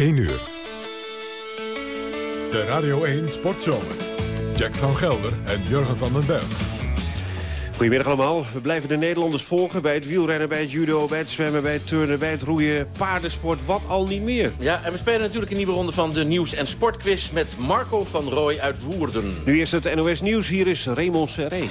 1 uur. De Radio 1 Sportzomer. Jack van Gelder en Jurgen van den Berg. Goedemiddag allemaal. We blijven de Nederlanders volgen bij het wielrennen, bij het judo, bij het zwemmen, bij het turnen, bij het roeien, paardensport, wat al niet meer. Ja, en we spelen natuurlijk een nieuwe ronde van de Nieuws- en Sportquiz met Marco van Rooij uit Woerden. Nu eerst het NOS Nieuws. Hier is Raymond Serré.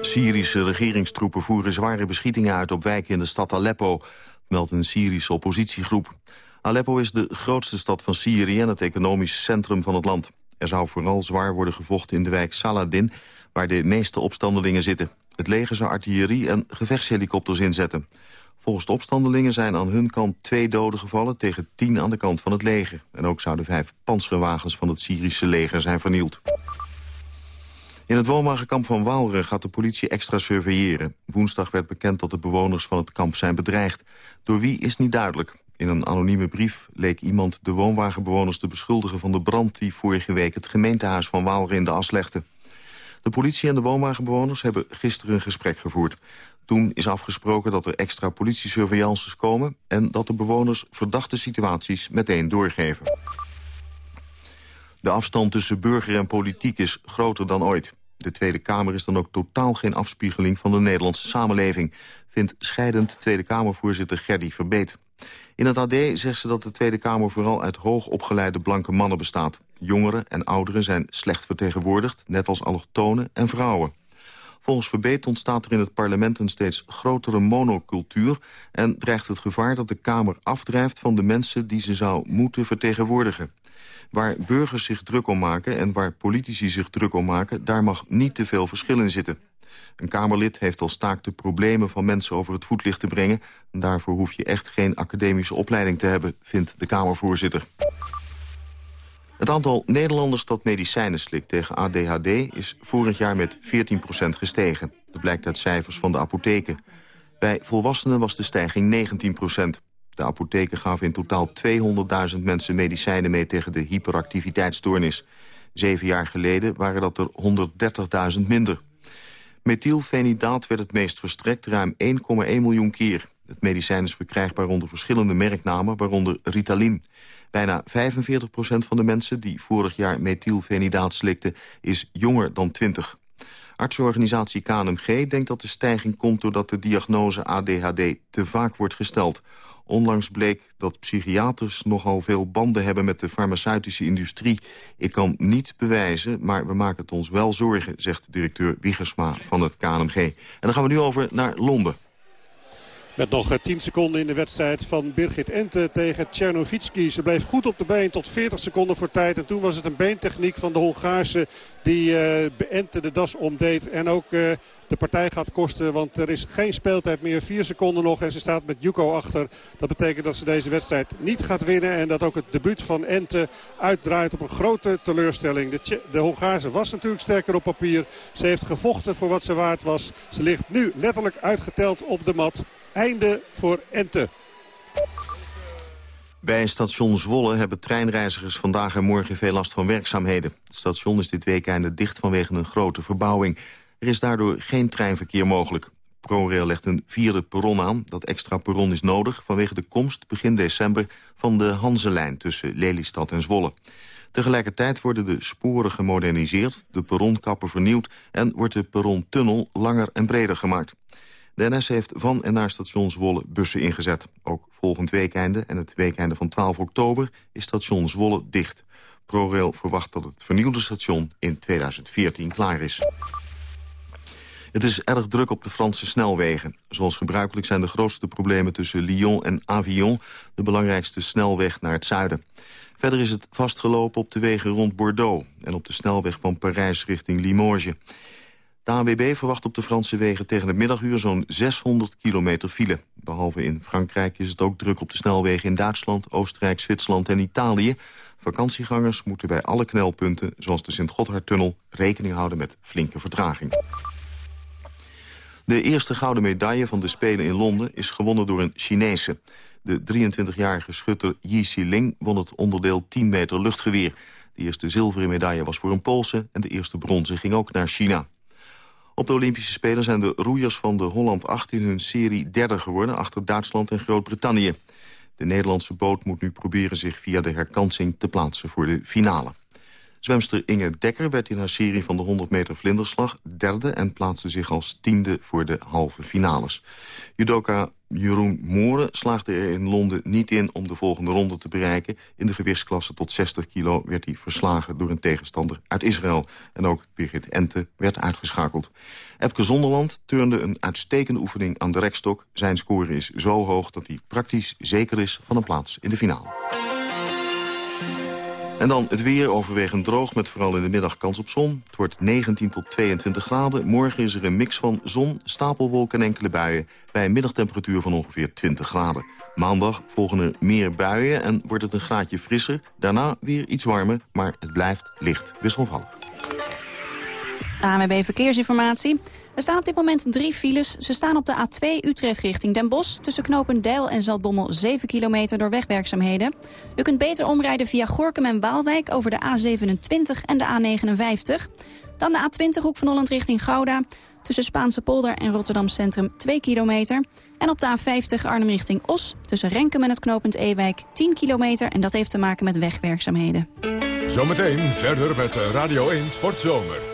Syrische regeringstroepen voeren zware beschietingen uit op wijken in de stad Aleppo, meldt een Syrische oppositiegroep. Aleppo is de grootste stad van Syrië en het economische centrum van het land. Er zou vooral zwaar worden gevochten in de wijk Saladin, waar de meeste opstandelingen zitten. Het leger zou artillerie en gevechtshelikopters inzetten. Volgens de opstandelingen zijn aan hun kant twee doden gevallen... tegen tien aan de kant van het leger. En ook zouden vijf panzerwagens van het Syrische leger zijn vernield. In het woonwagenkamp van Waalre gaat de politie extra surveilleren. Woensdag werd bekend dat de bewoners van het kamp zijn bedreigd. Door wie is niet duidelijk. In een anonieme brief leek iemand de woonwagenbewoners te beschuldigen... van de brand die vorige week het gemeentehuis van Waalre in de as legde. De politie en de woonwagenbewoners hebben gisteren een gesprek gevoerd. Toen is afgesproken dat er extra politiesurveillances komen... en dat de bewoners verdachte situaties meteen doorgeven. De afstand tussen burger en politiek is groter dan ooit. De Tweede Kamer is dan ook totaal geen afspiegeling van de Nederlandse samenleving... vindt scheidend Tweede Kamervoorzitter Gerdy Verbeet. In het AD zegt ze dat de Tweede Kamer vooral uit hoogopgeleide blanke mannen bestaat. Jongeren en ouderen zijn slecht vertegenwoordigd, net als allochtonen en vrouwen. Volgens Verbeet ontstaat er in het parlement een steeds grotere monocultuur... en dreigt het gevaar dat de Kamer afdrijft van de mensen die ze zou moeten vertegenwoordigen. Waar burgers zich druk om maken en waar politici zich druk om maken... daar mag niet te veel verschil in zitten. Een Kamerlid heeft als taak de problemen van mensen over het voetlicht te brengen. En daarvoor hoef je echt geen academische opleiding te hebben, vindt de Kamervoorzitter. Het aantal Nederlanders dat medicijnen slikt tegen ADHD... is vorig jaar met 14% gestegen. Dat blijkt uit cijfers van de apotheken. Bij volwassenen was de stijging 19 De apotheken gaven in totaal 200.000 mensen medicijnen mee... tegen de hyperactiviteitsstoornis. Zeven jaar geleden waren dat er 130.000 minder. Methylfenidaat werd het meest verstrekt, ruim 1,1 miljoen keer. Het medicijn is verkrijgbaar onder verschillende merknamen, waaronder Ritalin. Bijna 45% van de mensen die vorig jaar methylfenidaat slikten... is jonger dan 20. Artsorganisatie KNMG denkt dat de stijging komt... doordat de diagnose ADHD te vaak wordt gesteld. Onlangs bleek dat psychiaters nogal veel banden hebben met de farmaceutische industrie. Ik kan niet bewijzen, maar we maken het ons wel zorgen, zegt directeur Wiegersma van het KNMG. En dan gaan we nu over naar Londen. Met nog 10 seconden in de wedstrijd van Birgit Ente tegen Tchernovitski. Ze bleef goed op de been tot 40 seconden voor tijd. En toen was het een beentechniek van de Hongaarse die uh, Ente de das omdeed. En ook uh, de partij gaat kosten. Want er is geen speeltijd meer. 4 seconden nog en ze staat met Juko achter. Dat betekent dat ze deze wedstrijd niet gaat winnen. En dat ook het debuut van Ente uitdraait op een grote teleurstelling. De, de Hongaarse was natuurlijk sterker op papier. Ze heeft gevochten voor wat ze waard was. Ze ligt nu letterlijk uitgeteld op de mat. Einde voor Ente. Bij station Zwolle hebben treinreizigers vandaag en morgen veel last van werkzaamheden. Het station is dit weekende dicht vanwege een grote verbouwing. Er is daardoor geen treinverkeer mogelijk. ProRail legt een vierde perron aan. Dat extra perron is nodig vanwege de komst begin december van de Hanselijn tussen Lelystad en Zwolle. Tegelijkertijd worden de sporen gemoderniseerd, de perronkappen vernieuwd en wordt de perrontunnel langer en breder gemaakt. De NS heeft van en naar station Zwolle bussen ingezet. Ook volgend weekende en het weekende van 12 oktober is station Zwolle dicht. ProRail verwacht dat het vernieuwde station in 2014 klaar is. Het is erg druk op de Franse snelwegen. Zoals gebruikelijk zijn de grootste problemen tussen Lyon en Avignon... de belangrijkste snelweg naar het zuiden. Verder is het vastgelopen op de wegen rond Bordeaux... en op de snelweg van Parijs richting Limoges. De ANWB verwacht op de Franse wegen tegen het middaguur zo'n 600 kilometer file. Behalve in Frankrijk is het ook druk op de snelwegen in Duitsland, Oostenrijk, Zwitserland en Italië. Vakantiegangers moeten bij alle knelpunten, zoals de Sint-Gotthardtunnel, rekening houden met flinke vertraging. De eerste gouden medaille van de Spelen in Londen is gewonnen door een Chinese. De 23-jarige schutter Yi Xiling won het onderdeel 10 meter luchtgeweer. De eerste zilveren medaille was voor een Poolse en de eerste bronzen ging ook naar China. Op de Olympische Spelen zijn de roeiers van de Holland 8 in hun serie derde geworden... achter Duitsland en Groot-Brittannië. De Nederlandse boot moet nu proberen zich via de herkansing te plaatsen voor de finale. Zwemster Inge Dekker werd in haar serie van de 100 meter vlinderslag derde... en plaatste zich als tiende voor de halve finales. Judoka Jeroen Mooren slaagde er in Londen niet in om de volgende ronde te bereiken. In de gewichtsklasse tot 60 kilo werd hij verslagen door een tegenstander uit Israël. En ook Birgit Ente werd uitgeschakeld. Epke Zonderland turnde een uitstekende oefening aan de rekstok. Zijn score is zo hoog dat hij praktisch zeker is van een plaats in de finale. En dan het weer overwegend droog met vooral in de middag kans op zon. Het wordt 19 tot 22 graden. Morgen is er een mix van zon, stapelwolken en enkele buien... bij een middagtemperatuur van ongeveer 20 graden. Maandag volgen er meer buien en wordt het een graadje frisser. Daarna weer iets warmer, maar het blijft licht wisselvallig. ANWB Verkeersinformatie. Er staan op dit moment drie files. Ze staan op de A2 Utrecht richting Den Bosch... tussen knopen Deil en Zaltbommel 7 kilometer door wegwerkzaamheden. U kunt beter omrijden via Gorkum en Waalwijk over de A27 en de A59. Dan de A20 Hoek van Holland richting Gouda... tussen Spaanse polder en Rotterdam Centrum 2 kilometer. En op de A50 Arnhem richting Os tussen Renkum en het knooppunt Ewijk 10 kilometer... en dat heeft te maken met wegwerkzaamheden. Zometeen verder met Radio 1 Sportzomer.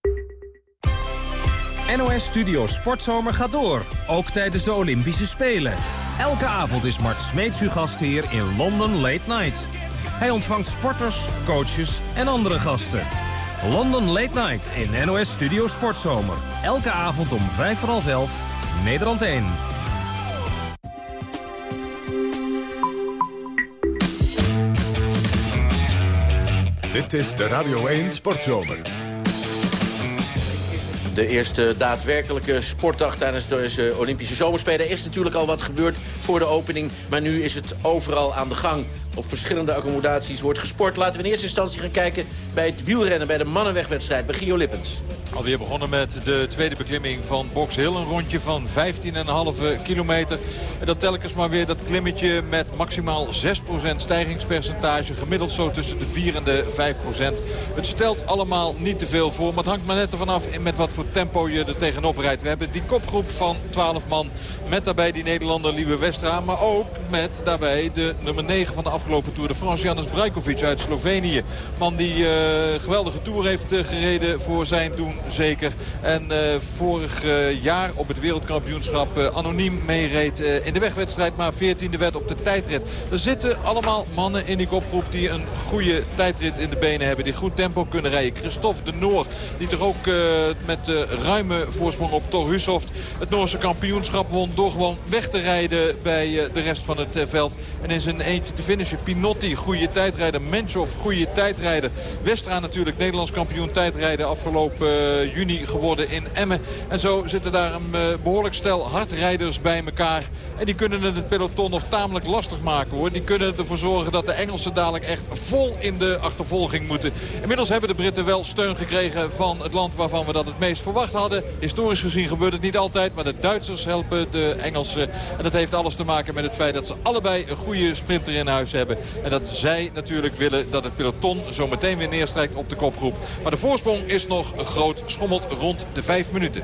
NOS Studio Sportzomer gaat door, ook tijdens de Olympische Spelen. Elke avond is Mart Smeets uw gastheer in London Late Night. Hij ontvangt sporters, coaches en andere gasten. London Late Night in NOS Studio Sportzomer. Elke avond om vijf voor half elf, Nederland 1. Dit is de Radio 1 Sportzomer. De eerste daadwerkelijke sportdag tijdens deze Olympische Zomerspelen. Er is natuurlijk al wat gebeurd voor de opening. Maar nu is het overal aan de gang. Op verschillende accommodaties wordt gesport. Laten we in eerste instantie gaan kijken bij het wielrennen... bij de mannenwegwedstrijd bij Gio Lippens. Alweer begonnen met de tweede beklimming van Box Hill. Een rondje van 15,5 kilometer. En dat telkens maar weer dat klimmetje met maximaal 6% stijgingspercentage. Gemiddeld zo tussen de 4 en de 5%. Het stelt allemaal niet te veel voor. Maar het hangt maar net ervan af met wat voor tempo je er tegenop rijdt. We hebben die kopgroep van 12 man. Met daarbij die Nederlander Lieve Westra. Maar ook met daarbij de nummer 9 van de afgelopen Tour de France. Janis Brajkovic uit Slovenië. Man die uh, geweldige Tour heeft uh, gereden voor zijn doen zeker. En uh, vorig jaar op het wereldkampioenschap anoniem meereed in de wegwedstrijd. Maar 14e werd op de tijdrit. Er zitten allemaal mannen in die kopgroep die een goede tijdrit in de benen hebben. Die goed tempo kunnen rijden. Christophe de Noor die toch ook met ruime voorsprong op Thor Hushoft het Noorse kampioenschap won. Door gewoon weg te rijden bij de rest van het veld. En in zijn eentje te finishen. Pinotti, goede tijdrijder. Menschov, goede tijdrijder. Westra natuurlijk Nederlands kampioen tijdrijden afgelopen uh, juni geworden in Emmen. En zo zitten daar een uh, behoorlijk stel hardrijders bij elkaar. En die kunnen het peloton nog tamelijk lastig maken hoor. Die kunnen ervoor zorgen dat de Engelsen dadelijk echt vol in de achtervolging moeten. Inmiddels hebben de Britten wel steun gekregen van het land waarvan we dat het meest verwacht hadden. Historisch gezien gebeurt het niet altijd. Maar de Duitsers helpen de Engelsen. En dat heeft alles te maken met het feit dat ze allebei een goede sprinter in huis hebben. En dat zij natuurlijk willen dat het peloton zo meteen weer neerstrijkt op de kopgroep. Maar de voorsprong is nog groot. Schommelt rond de vijf minuten.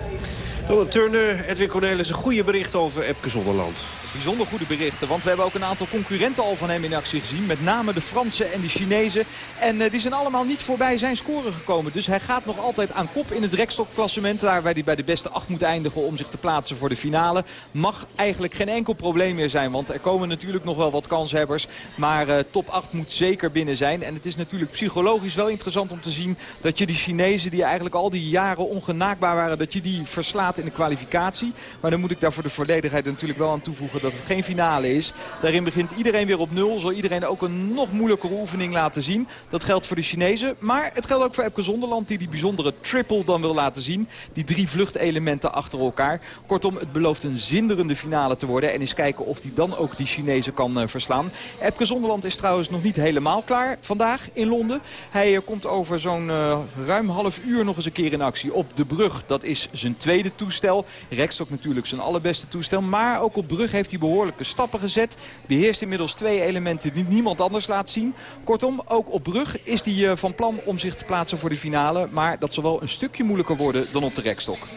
Turner, Edwin Cornelis, een goede bericht over Epke Zonderland bijzonder goede berichten. Want we hebben ook een aantal concurrenten al van hem in actie gezien. Met name de Fransen en de Chinezen. En uh, die zijn allemaal niet voorbij zijn scoren gekomen. Dus hij gaat nog altijd aan kop in het rekstokklassement. Waar hij bij de beste acht moet eindigen om zich te plaatsen voor de finale. Mag eigenlijk geen enkel probleem meer zijn. Want er komen natuurlijk nog wel wat kanshebbers. Maar uh, top 8 moet zeker binnen zijn. En het is natuurlijk psychologisch wel interessant om te zien... dat je die Chinezen die eigenlijk al die jaren ongenaakbaar waren... dat je die verslaat in de kwalificatie. Maar dan moet ik daar voor de volledigheid natuurlijk wel aan toevoegen dat het geen finale is. Daarin begint iedereen weer op nul. Zal iedereen ook een nog moeilijkere oefening laten zien. Dat geldt voor de Chinezen. Maar het geldt ook voor Epke Zonderland die die bijzondere triple dan wil laten zien. Die drie vluchtelementen achter elkaar. Kortom, het belooft een zinderende finale te worden. En eens kijken of hij dan ook die Chinezen kan uh, verslaan. Epke Zonderland is trouwens nog niet helemaal klaar vandaag in Londen. Hij uh, komt over zo'n uh, ruim half uur nog eens een keer in actie op de brug. Dat is zijn tweede toestel. Rekstok natuurlijk zijn allerbeste toestel. Maar ook op brug heeft hij behoorlijke stappen gezet. Beheerst inmiddels twee elementen die niemand anders laat zien. Kortom, ook op brug is hij van plan om zich te plaatsen voor de finale. Maar dat zal wel een stukje moeilijker worden dan op de rekstok.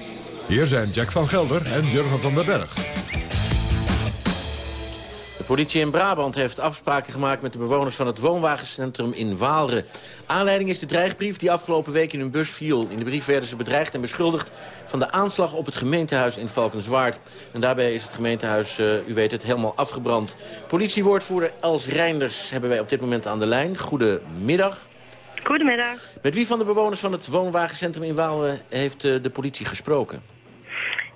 Hier zijn Jack van Gelder en Jurgen van den Berg. Politie in Brabant heeft afspraken gemaakt met de bewoners van het woonwagencentrum in Waalre. Aanleiding is de dreigbrief die afgelopen week in hun bus viel. In de brief werden ze bedreigd en beschuldigd van de aanslag op het gemeentehuis in Valkenswaard. En daarbij is het gemeentehuis, uh, u weet het, helemaal afgebrand. Politiewoordvoerder Els Reinders hebben wij op dit moment aan de lijn. Goedemiddag. Goedemiddag. Met wie van de bewoners van het woonwagencentrum in Waalre heeft uh, de politie gesproken?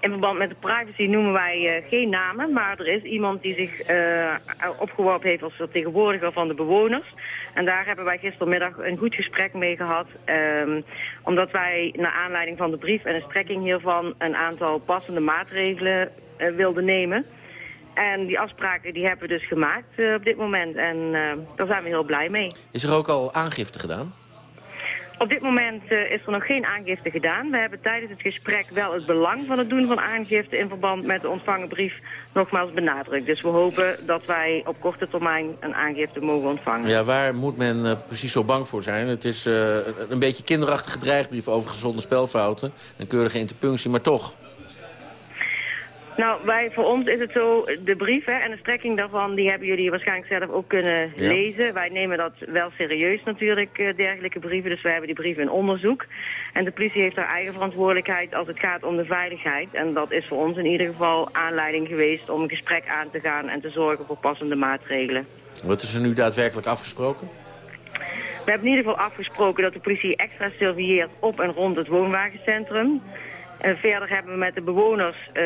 In verband met de privacy noemen wij uh, geen namen, maar er is iemand die zich uh, opgeworpen heeft als vertegenwoordiger van de bewoners. En daar hebben wij gistermiddag een goed gesprek mee gehad, um, omdat wij naar aanleiding van de brief en de strekking hiervan een aantal passende maatregelen uh, wilden nemen. En die afspraken die hebben we dus gemaakt op dit moment en daar zijn we heel blij mee. Is er ook al aangifte gedaan? Op dit moment uh, is er nog geen aangifte gedaan. We hebben tijdens het gesprek wel het belang van het doen van aangifte in verband met de ontvangen brief nogmaals benadrukt. Dus we hopen dat wij op korte termijn een aangifte mogen ontvangen. Ja, waar moet men uh, precies zo bang voor zijn? Het is uh, een beetje kinderachtige dreigbrief over gezonde spelfouten. Een keurige interpunctie, maar toch... Nou, wij, voor ons is het zo, de brief hè, en de strekking daarvan, die hebben jullie waarschijnlijk zelf ook kunnen ja. lezen. Wij nemen dat wel serieus natuurlijk, uh, dergelijke brieven, dus wij hebben die brieven in onderzoek. En de politie heeft haar eigen verantwoordelijkheid als het gaat om de veiligheid. En dat is voor ons in ieder geval aanleiding geweest om een gesprek aan te gaan en te zorgen voor passende maatregelen. Wat is er nu daadwerkelijk afgesproken? We hebben in ieder geval afgesproken dat de politie extra surveilleert op en rond het woonwagencentrum. En verder hebben we met de bewoners uh,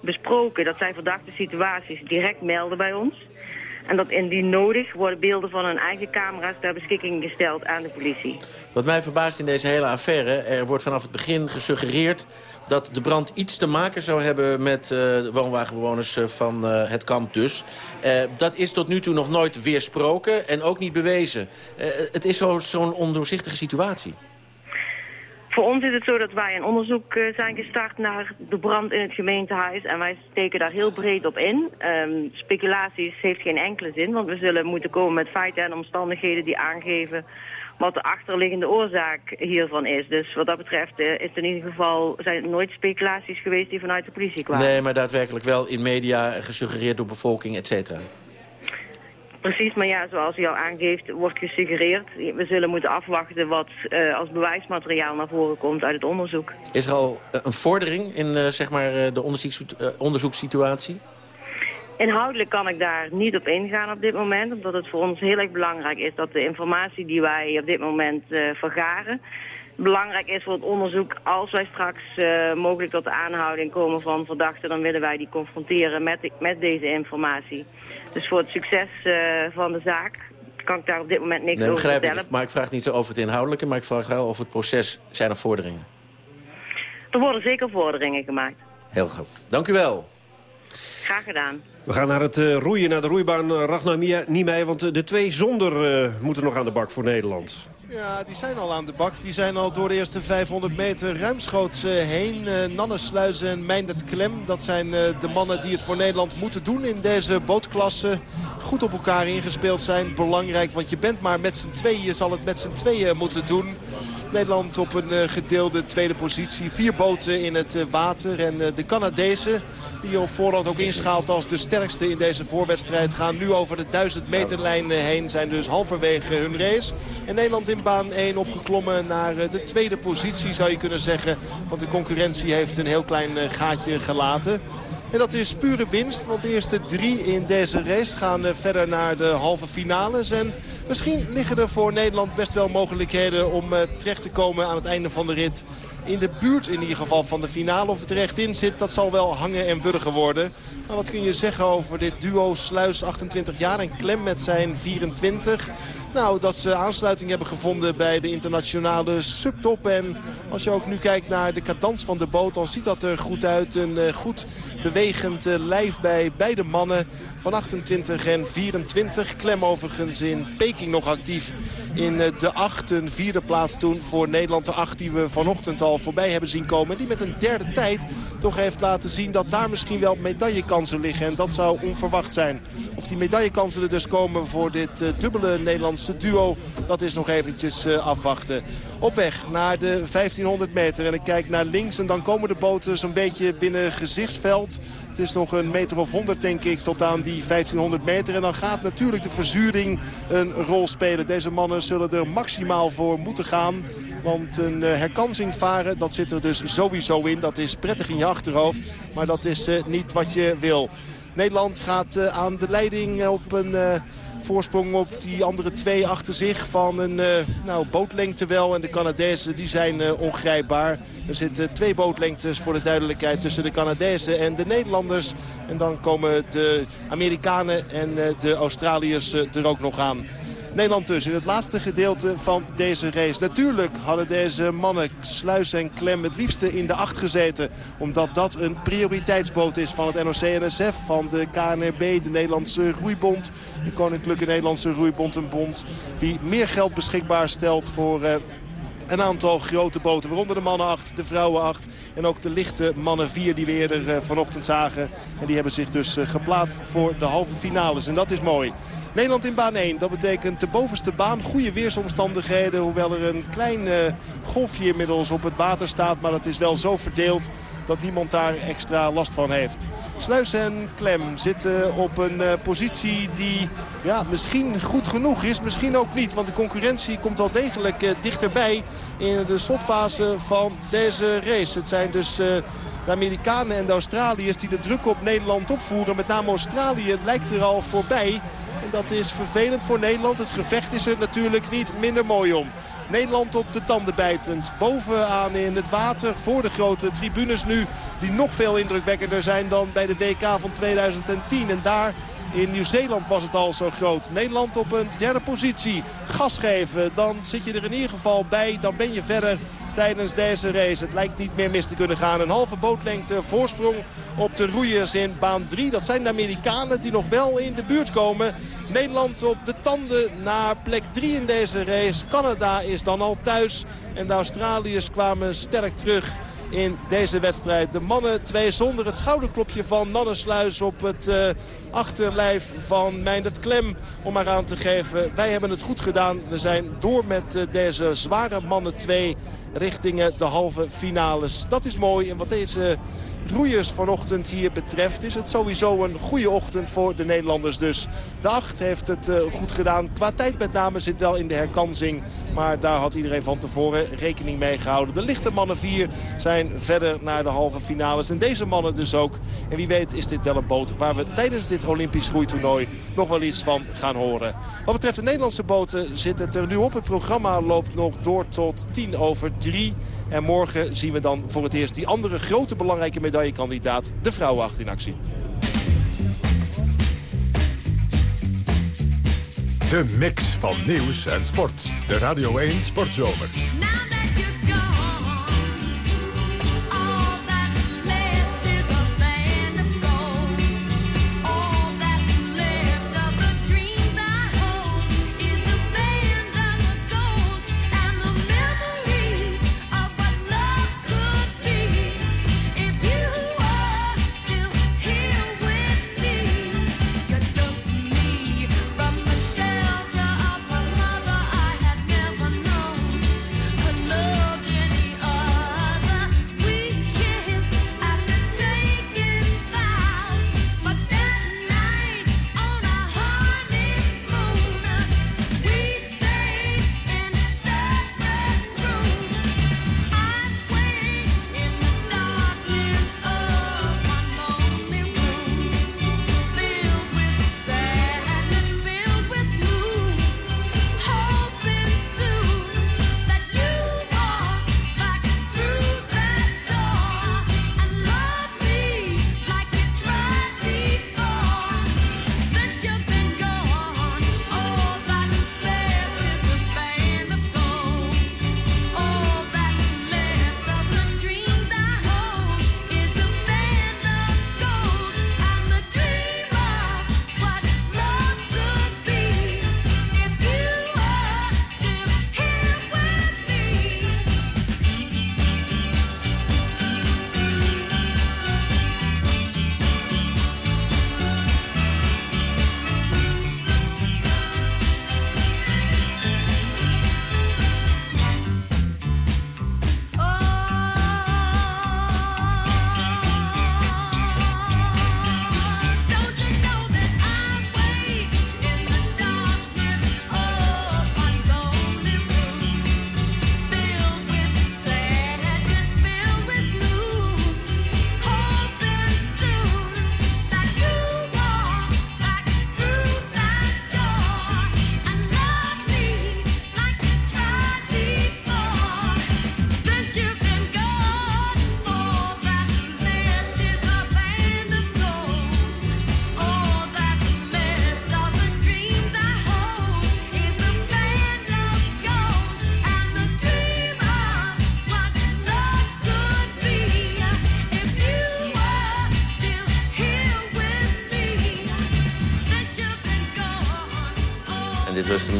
besproken dat zij verdachte situaties direct melden bij ons. En dat indien nodig worden beelden van hun eigen camera's ter beschikking gesteld aan de politie. Wat mij verbaast in deze hele affaire, er wordt vanaf het begin gesuggereerd dat de brand iets te maken zou hebben met uh, de woonwagenbewoners van uh, het kamp dus. Dat is tot nu toe nog nooit weersproken en ook niet bewezen. het is zo'n zo ondoorzichtige situatie. Voor ons is het zo dat wij een onderzoek uh, zijn gestart naar de brand in het gemeentehuis. En wij steken daar heel breed op in. Um, speculaties heeft geen enkele zin, want we zullen moeten komen met feiten en omstandigheden die aangeven wat de achterliggende oorzaak hiervan is. Dus wat dat betreft uh, is in ieder geval, zijn er nooit speculaties geweest die vanuit de politie kwamen. Nee, maar daadwerkelijk wel in media gesuggereerd door bevolking, et cetera. Precies, maar ja, zoals u al aangeeft, wordt gesuggereerd. We zullen moeten afwachten wat uh, als bewijsmateriaal naar voren komt uit het onderzoek. Is er al een vordering in uh, zeg maar, de onderzoeks, uh, onderzoekssituatie? Inhoudelijk kan ik daar niet op ingaan op dit moment, omdat het voor ons heel erg belangrijk is dat de informatie die wij op dit moment vergaren, belangrijk is voor het onderzoek. Als wij straks uh, mogelijk tot de aanhouding komen van verdachten... dan willen wij die confronteren met, de, met deze informatie. Dus voor het succes uh, van de zaak kan ik daar op dit moment niks nee, over vertellen. Ik, maar ik vraag niet zo over het inhoudelijke, maar ik vraag wel over het proces. Zijn er vorderingen? Er worden zeker vorderingen gemaakt. Heel goed. Dank u wel. Graag gedaan. We gaan naar het uh, roeien, naar de roeibaan Ragnar Niemeij. Want de twee zonder uh, moeten nog aan de bak voor Nederland. Ja, die zijn al aan de bak. Die zijn al door de eerste 500 meter ruimschoots heen. Uh, Nanne Sluizen en Meindert Klem. Dat zijn uh, de mannen die het voor Nederland moeten doen in deze bootklasse. Goed op elkaar ingespeeld zijn. Belangrijk, want je bent maar met z'n tweeën. Je zal het met z'n tweeën moeten doen. Nederland op een uh, gedeelde tweede positie. Vier boten in het uh, water. En uh, de Canadezen, die op voorhand ook inschaalt als de sterkste in deze voorwedstrijd... gaan nu over de 1000 meterlijn heen. Zijn dus halverwege hun race. En Nederland in baan 1 opgeklommen naar de tweede positie, zou je kunnen zeggen. Want de concurrentie heeft een heel klein gaatje gelaten. En dat is pure winst, want de eerste drie in deze race gaan verder naar de halve finales. En misschien liggen er voor Nederland best wel mogelijkheden om terecht te komen aan het einde van de rit. In de buurt in ieder geval van de finale. Of het er echt in zit, dat zal wel hangen en wurgen worden. Maar wat kun je zeggen over dit duo Sluis 28 jaar en Klem met zijn 24? Nou, dat ze aansluiting hebben gevonden bij de internationale subtop. En als je ook nu kijkt naar de cadans van de boot, dan ziet dat er goed uit. Een uh, goed bewegend uh, lijf bij beide mannen van 28 en 24. Klem overigens in Peking nog actief in uh, de acht. Een vierde plaats toen voor Nederland. De acht die we vanochtend al voorbij hebben zien komen. En die met een derde tijd toch heeft laten zien dat daar misschien wel medaillekansen liggen. En dat zou onverwacht zijn. Of die medaillekansen er dus komen voor dit dubbele Nederlandse duo. Dat is nog eventjes uh, afwachten. Op weg naar de 1500 meter. En ik kijk naar links en dan komen de boten zo'n beetje binnen gezichtsveld. Het is nog een meter of 100 denk ik tot aan die 1500 meter. En dan gaat natuurlijk de verzuring een rol spelen. Deze mannen zullen er maximaal voor moeten gaan. Want een uh, herkansing varen, dat zit er dus sowieso in. Dat is prettig in je achterhoofd. Maar dat is uh, niet wat je wil. Nederland gaat uh, aan de leiding op een voorsprong op die andere twee achter zich van een nou, bootlengte wel. En de Canadezen die zijn ongrijpbaar. Er zitten twee bootlengtes voor de duidelijkheid tussen de Canadezen en de Nederlanders. En dan komen de Amerikanen en de Australiërs er ook nog aan. Nederland dus in het laatste gedeelte van deze race. Natuurlijk hadden deze mannen Sluis en Klem het liefste in de acht gezeten. Omdat dat een prioriteitsboot is van het NOC-NSF, van de KNRB, de Nederlandse Roeibond. De Koninklijke Nederlandse Roeibond, een bond die meer geld beschikbaar stelt voor... Uh, een aantal grote boten. Waaronder de mannen 8, de vrouwen 8 en ook de lichte mannen 4 die we eerder uh, vanochtend zagen. En die hebben zich dus uh, geplaatst voor de halve finales. En dat is mooi. Nederland in baan 1. Dat betekent de bovenste baan. Goede weersomstandigheden. Hoewel er een klein uh, golfje inmiddels op het water staat. Maar dat is wel zo verdeeld dat niemand daar extra last van heeft. Sluis en Klem zitten op een uh, positie die ja, misschien goed genoeg is. Misschien ook niet. Want de concurrentie komt wel degelijk uh, dichterbij in de slotfase van deze race. Het zijn dus... de Amerikanen en de Australiërs die de druk op Nederland opvoeren. Met name Australië lijkt er al voorbij. En dat is vervelend voor Nederland. Het gevecht is er natuurlijk niet minder mooi om. Nederland op de tanden bijtend. Bovenaan in het water voor de grote tribunes nu. Die nog veel indrukwekkender zijn dan bij de WK van 2010. En daar in Nieuw-Zeeland was het al zo groot. Nederland op een derde positie. Gas geven, dan zit je er in ieder geval bij. Dan ben je verder tijdens deze race. Het lijkt niet meer mis te kunnen gaan. Een halve bootlengte voorsprong op de roeiers in baan 3. Dat zijn de Amerikanen die nog wel in de buurt komen. Nederland op de tanden naar plek 3 in deze race. Canada is dan al thuis. En de Australiërs kwamen sterk terug in deze wedstrijd. De mannen twee zonder het schouderklopje van Nannesluis op het uh, achterlijf van Meindert Klem. Om maar aan te geven, wij hebben het goed gedaan. We zijn door met uh, deze zware mannen twee richting de halve finales. Dat is mooi en wat deze roeiers vanochtend hier betreft... is het sowieso een goede ochtend voor de Nederlanders dus. De acht heeft het uh, goed gedaan. Qua tijd met name zit wel in de herkansing. Maar daar had iedereen van tevoren rekening mee gehouden. De lichte mannen vier zijn verder naar de halve finales. En deze mannen dus ook. En wie weet is dit wel een boot waar we tijdens dit Olympisch groeitoernooi... nog wel iets van gaan horen. Wat betreft de Nederlandse boten zit het er nu op. Het programma loopt nog door tot tien over drie. En morgen zien we dan voor het eerst die andere grote belangrijke medaillekandidaat, de vrouwenacht in actie. De mix van nieuws en sport. De Radio 1 Sportzomer.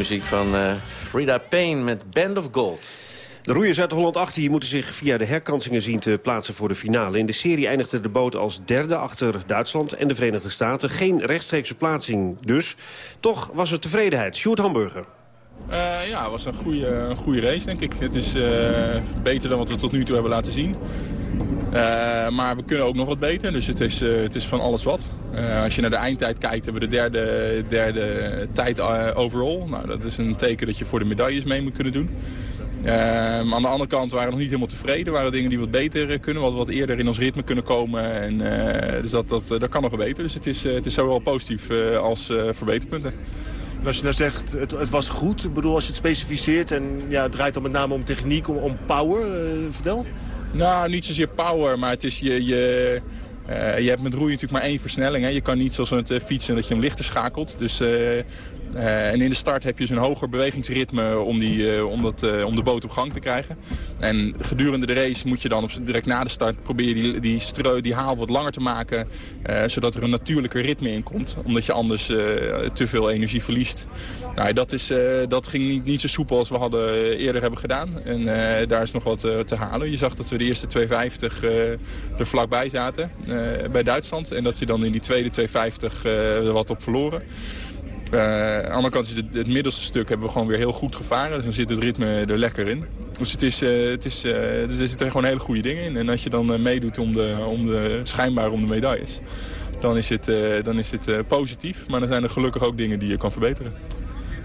Muziek van uh, Frida Payne met Band of Gold. De roeiers uit Holland 18 moeten zich via de herkansingen zien te plaatsen voor de finale. In de serie eindigde de boot als derde achter Duitsland en de Verenigde Staten. Geen rechtstreekse plaatsing dus. Toch was er tevredenheid. Sjoerd Hamburger. Uh, ja, het was een goede, een goede race, denk ik. Het is uh, beter dan wat we tot nu toe hebben laten zien. Uh, maar we kunnen ook nog wat beter, dus het is, het is van alles wat. als je naar de eindtijd kijkt, hebben we de derde, tijd overall. Nou, dat is een teken dat je voor de medailles mee moet kunnen doen. Um, aan de andere kant waren we nog niet helemaal tevreden. Waren dingen die wat beter kunnen, wat, wat eerder in ons ritme kunnen komen. En, dus dat, dat, dat kan nog beter. Dus het is, het is zowel positief als verbeterpunten. En als je nou zegt, het, het, was goed. Ik bedoel, als je het specificeert en ja, het draait dan met name om techniek, om, om power. vertel. Nou, niet zozeer power, maar het is je... je uh, je hebt met roeien natuurlijk maar één versnelling. Hè. Je kan niet zoals met uh, fietsen dat je hem lichter schakelt. Dus uh, uh, en in de start heb je dus een hoger bewegingsritme om, die, uh, om, dat, uh, om de boot op gang te krijgen. En gedurende de race moet je dan, of direct na de start, probeer je die, die, streu, die haal wat langer te maken. zodat er een natuurlijker ritme in komt. Omdat je anders te veel energie verliest. Nou, dat, is, dat ging niet, niet zo soepel als we hadden eerder hebben gedaan. En daar is nog wat te halen. Je zag dat we de eerste 250 er vlakbij zaten bij Duitsland. En dat ze dan in die tweede 250 er wat op verloren. Uh, aan de andere kant is het, het, middelste stuk hebben we gewoon weer heel goed gevaren. Dus dan zit het ritme er lekker in. Dus, het is, uh, het is, uh, dus er zitten gewoon hele goede dingen in. En als je dan meedoet om de, om de, schijnbaar om de medailles, dan is het, dan is het positief. Maar dan zijn er gelukkig ook dingen die je kan verbeteren.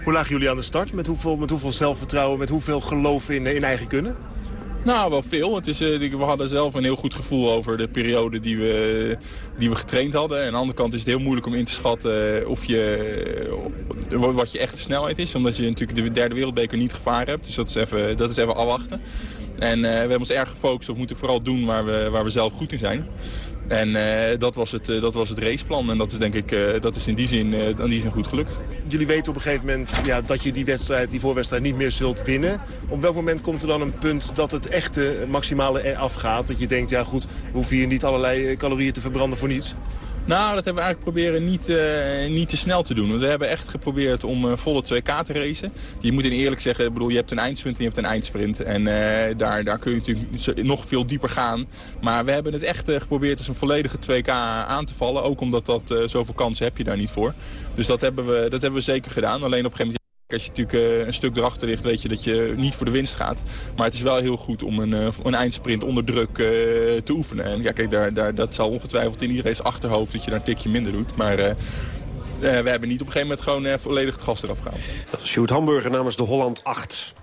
Hoe lagen jullie aan de start? Met hoeveel, met hoeveel zelfvertrouwen, met hoeveel geloof in, in eigen kunnen? Nou, wel veel. Is, uh, we hadden zelf een heel goed gevoel over de periode die we, die we getraind hadden. En aan de andere kant is het heel moeilijk om in te schatten of je, wat je echte snelheid is. Omdat je natuurlijk de derde wereldbeker niet gevaren hebt. Dus dat is even, dat is even afwachten. En we hebben ons erg gefocust op moeten vooral doen waar we, waar we zelf goed in zijn. En uh, dat, was het, uh, dat was het raceplan. En dat is denk ik uh, dat is in die, zin, in die zin goed gelukt. Jullie weten op een gegeven moment ja, dat je die wedstrijd, die voorwedstrijd niet meer zult winnen. Op welk moment komt er dan een punt dat het echte maximale afgaat? Dat je denkt, ja goed, we hoeven hier niet allerlei calorieën te verbranden voor niets? Nou, dat hebben we eigenlijk proberen niet, uh, niet te snel te doen. Want we hebben echt geprobeerd om uh, volle 2K te racen. Je moet in eerlijk zeggen, bedoel, je hebt een eindsprint en je hebt een eindsprint. En uh, daar, daar kun je natuurlijk nog veel dieper gaan. Maar we hebben het echt geprobeerd als een volledige 2K aan te vallen. Ook omdat dat zoveel kansen heb je daar niet voor. Dus dat hebben we, dat hebben we zeker gedaan. Alleen op een gegeven moment als je natuurlijk uh, een stuk erachter ligt, weet je dat je niet voor de winst gaat. Maar het is wel heel goed om een, uh, een eindsprint onder druk uh, te oefenen. En ja, kijk, daar, daar, dat zal ongetwijfeld in iedereen's achterhoofd dat je daar een tikje minder doet. Maar we hebben niet op een gegeven moment gewoon volledig het gas eraf gehaald. Dat is Sjoerd Hamburger namens de Holland 8.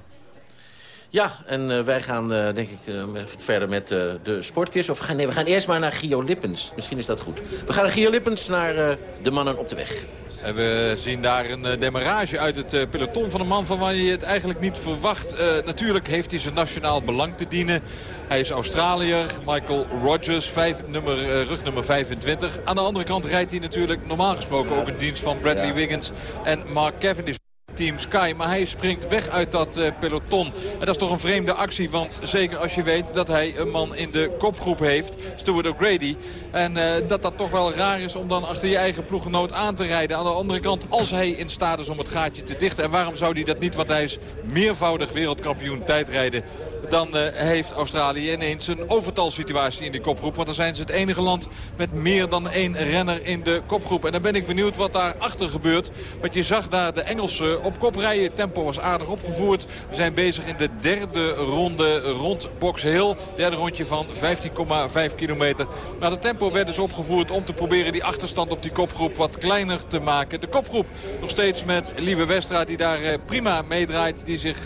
Ja, en uh, wij gaan uh, denk ik uh, verder met de sportquiz. Of we gaan, nee, we gaan eerst maar naar Gio Lippens. Misschien is dat goed. We gaan naar Gio Lippens, naar de mannen op de weg. En we zien daar een demarrage uit het peloton van een man van waar je het eigenlijk niet verwacht. Uh, natuurlijk heeft hij zijn nationaal belang te dienen. Hij is Australiër, Michael Rogers, vijf, nummer, uh, rugnummer 25. Aan de andere kant rijdt hij natuurlijk normaal gesproken ook in dienst van Bradley Wiggins en Mark Cavendish. Team Sky. Maar hij springt weg uit dat uh, peloton. En dat is toch een vreemde actie. Want zeker als je weet dat hij een man in de kopgroep heeft. Stuart O'Grady. En uh, dat dat toch wel raar is om dan achter je eigen ploeggenoot aan te rijden. Aan de andere kant, als hij in staat is om het gaatje te dichten. En waarom zou hij dat niet? Want hij is meervoudig wereldkampioen tijdrijden. Dan uh, heeft Australië ineens een overtalsituatie in de kopgroep. Want dan zijn ze het enige land met meer dan één renner in de kopgroep. En dan ben ik benieuwd wat daarachter gebeurt. Want je zag daar de Engelsen op kop rijden. Tempo was aardig opgevoerd. We zijn bezig in de derde ronde rond Box Hill. Derde rondje van 15,5 kilometer. Maar de tempo werd dus opgevoerd om te proberen die achterstand op die kopgroep wat kleiner te maken. De kopgroep nog steeds met Lieve Westra die daar prima meedraait. Die zich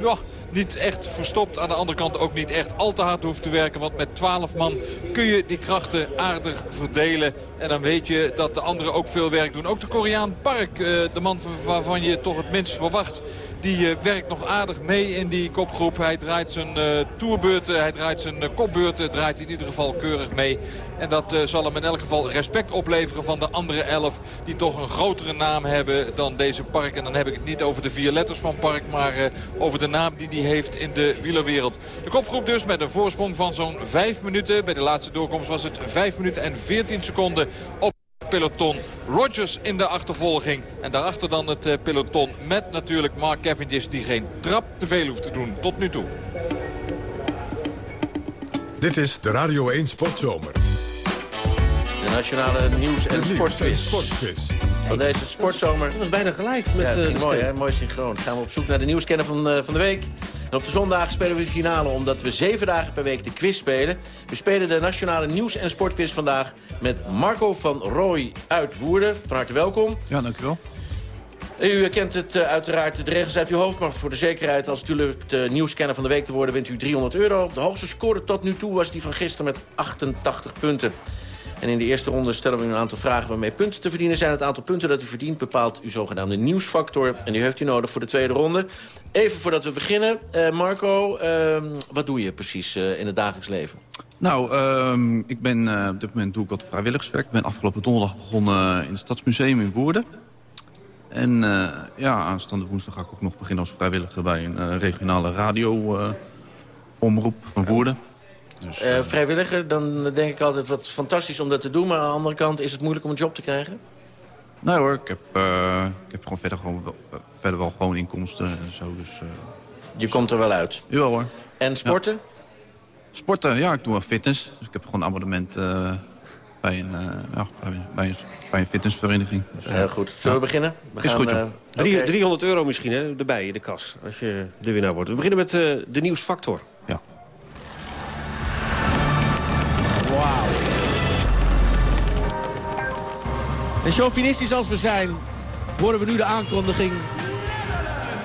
ja, niet echt verstopt. Aan de andere kant ook niet echt al te hard hoeft te werken. Want met 12 man kun je die krachten aardig verdelen. En dan weet je dat de anderen ook veel werk doen. Ook de Koreaan Park, de man waarvan je toch het minst verwacht. Die uh, werkt nog aardig mee in die kopgroep. Hij draait zijn uh, toerbeurten, hij draait zijn uh, kopbeurten. Draait in ieder geval keurig mee. En dat zal hem in elk geval respect opleveren van de andere elf. Die toch een grotere naam hebben dan deze Park. En dan heb ik het niet over de vier letters van Park. Maar over de naam die hij heeft in de wielerwereld. De kopgroep dus met een voorsprong van zo'n 5 minuten. Bij de laatste doorkomst was het 5 minuten en 14 seconden op peloton. Rogers in de achtervolging. En daarachter dan het uh, peloton met natuurlijk Mark Cavendish... die geen trap te veel hoeft te doen tot nu toe. Dit is de Radio 1 Sportzomer. De Nationale Nieuws- en Sportquiz. Sportquiz. Van deze sportzomer. Dat was bijna gelijk met Ja, eh, de mooi, hè? mooi synchroon. Gaan we op zoek naar de nieuwskenner van, eh, van de week. En op de zondag spelen we de finale omdat we zeven dagen per week de quiz spelen. We spelen de Nationale Nieuws- en Sportquiz vandaag met Marco van Rooij uit Woerden. Van harte welkom. Ja, dankjewel. U kent het eh, uiteraard de regels uit uw hoofd, maar voor de zekerheid... als natuurlijk de nieuwscanner van de week te worden, wint u 300 euro. De hoogste score tot nu toe was die van gisteren met 88 punten. En in de eerste ronde stellen we u een aantal vragen waarmee punten te verdienen zijn. Het aantal punten dat u verdient bepaalt uw zogenaamde nieuwsfactor. En die heeft u nodig voor de tweede ronde. Even voordat we beginnen, eh, Marco, ehm, wat doe je precies eh, in het dagelijks leven? Nou, ehm, ik ben, eh, op dit moment doe ik wat vrijwilligerswerk. Ik ben afgelopen donderdag begonnen in het Stadsmuseum in Woerden. En ja, aanstaande woensdag ga ik ook nog beginnen als vrijwilliger bij een regionale radio-omroep van Woerden. Dus, Eh, vrijwilliger, dan denk ik altijd wat fantastisch om dat te doen. Maar aan de andere kant is het moeilijk om een job te krijgen. Nee hoor, ik heb, eh, ik heb gewoon verder, gewoon, wel- eh, verder wel gewoon inkomsten en zo. Dus, eh, Je komt er wel uit. Jawel hoor. En sporten? Sporten, ja, ik doe wel fitness. Dus ik heb gewoon een abonnement eh, bij, een, eh, ja, bij, een- bij, een, bij een fitnessvereniging. Dus, eh, Heel goed. Zullen we ja. beginnen? We Is goed, eh, Drie- oké. 300 euro misschien hè, erbij in de kas, als je de winnaar wordt. We beginnen met eh, de nieuwsfactor. En chauvinistisch als we zijn, horen we nu de aankondiging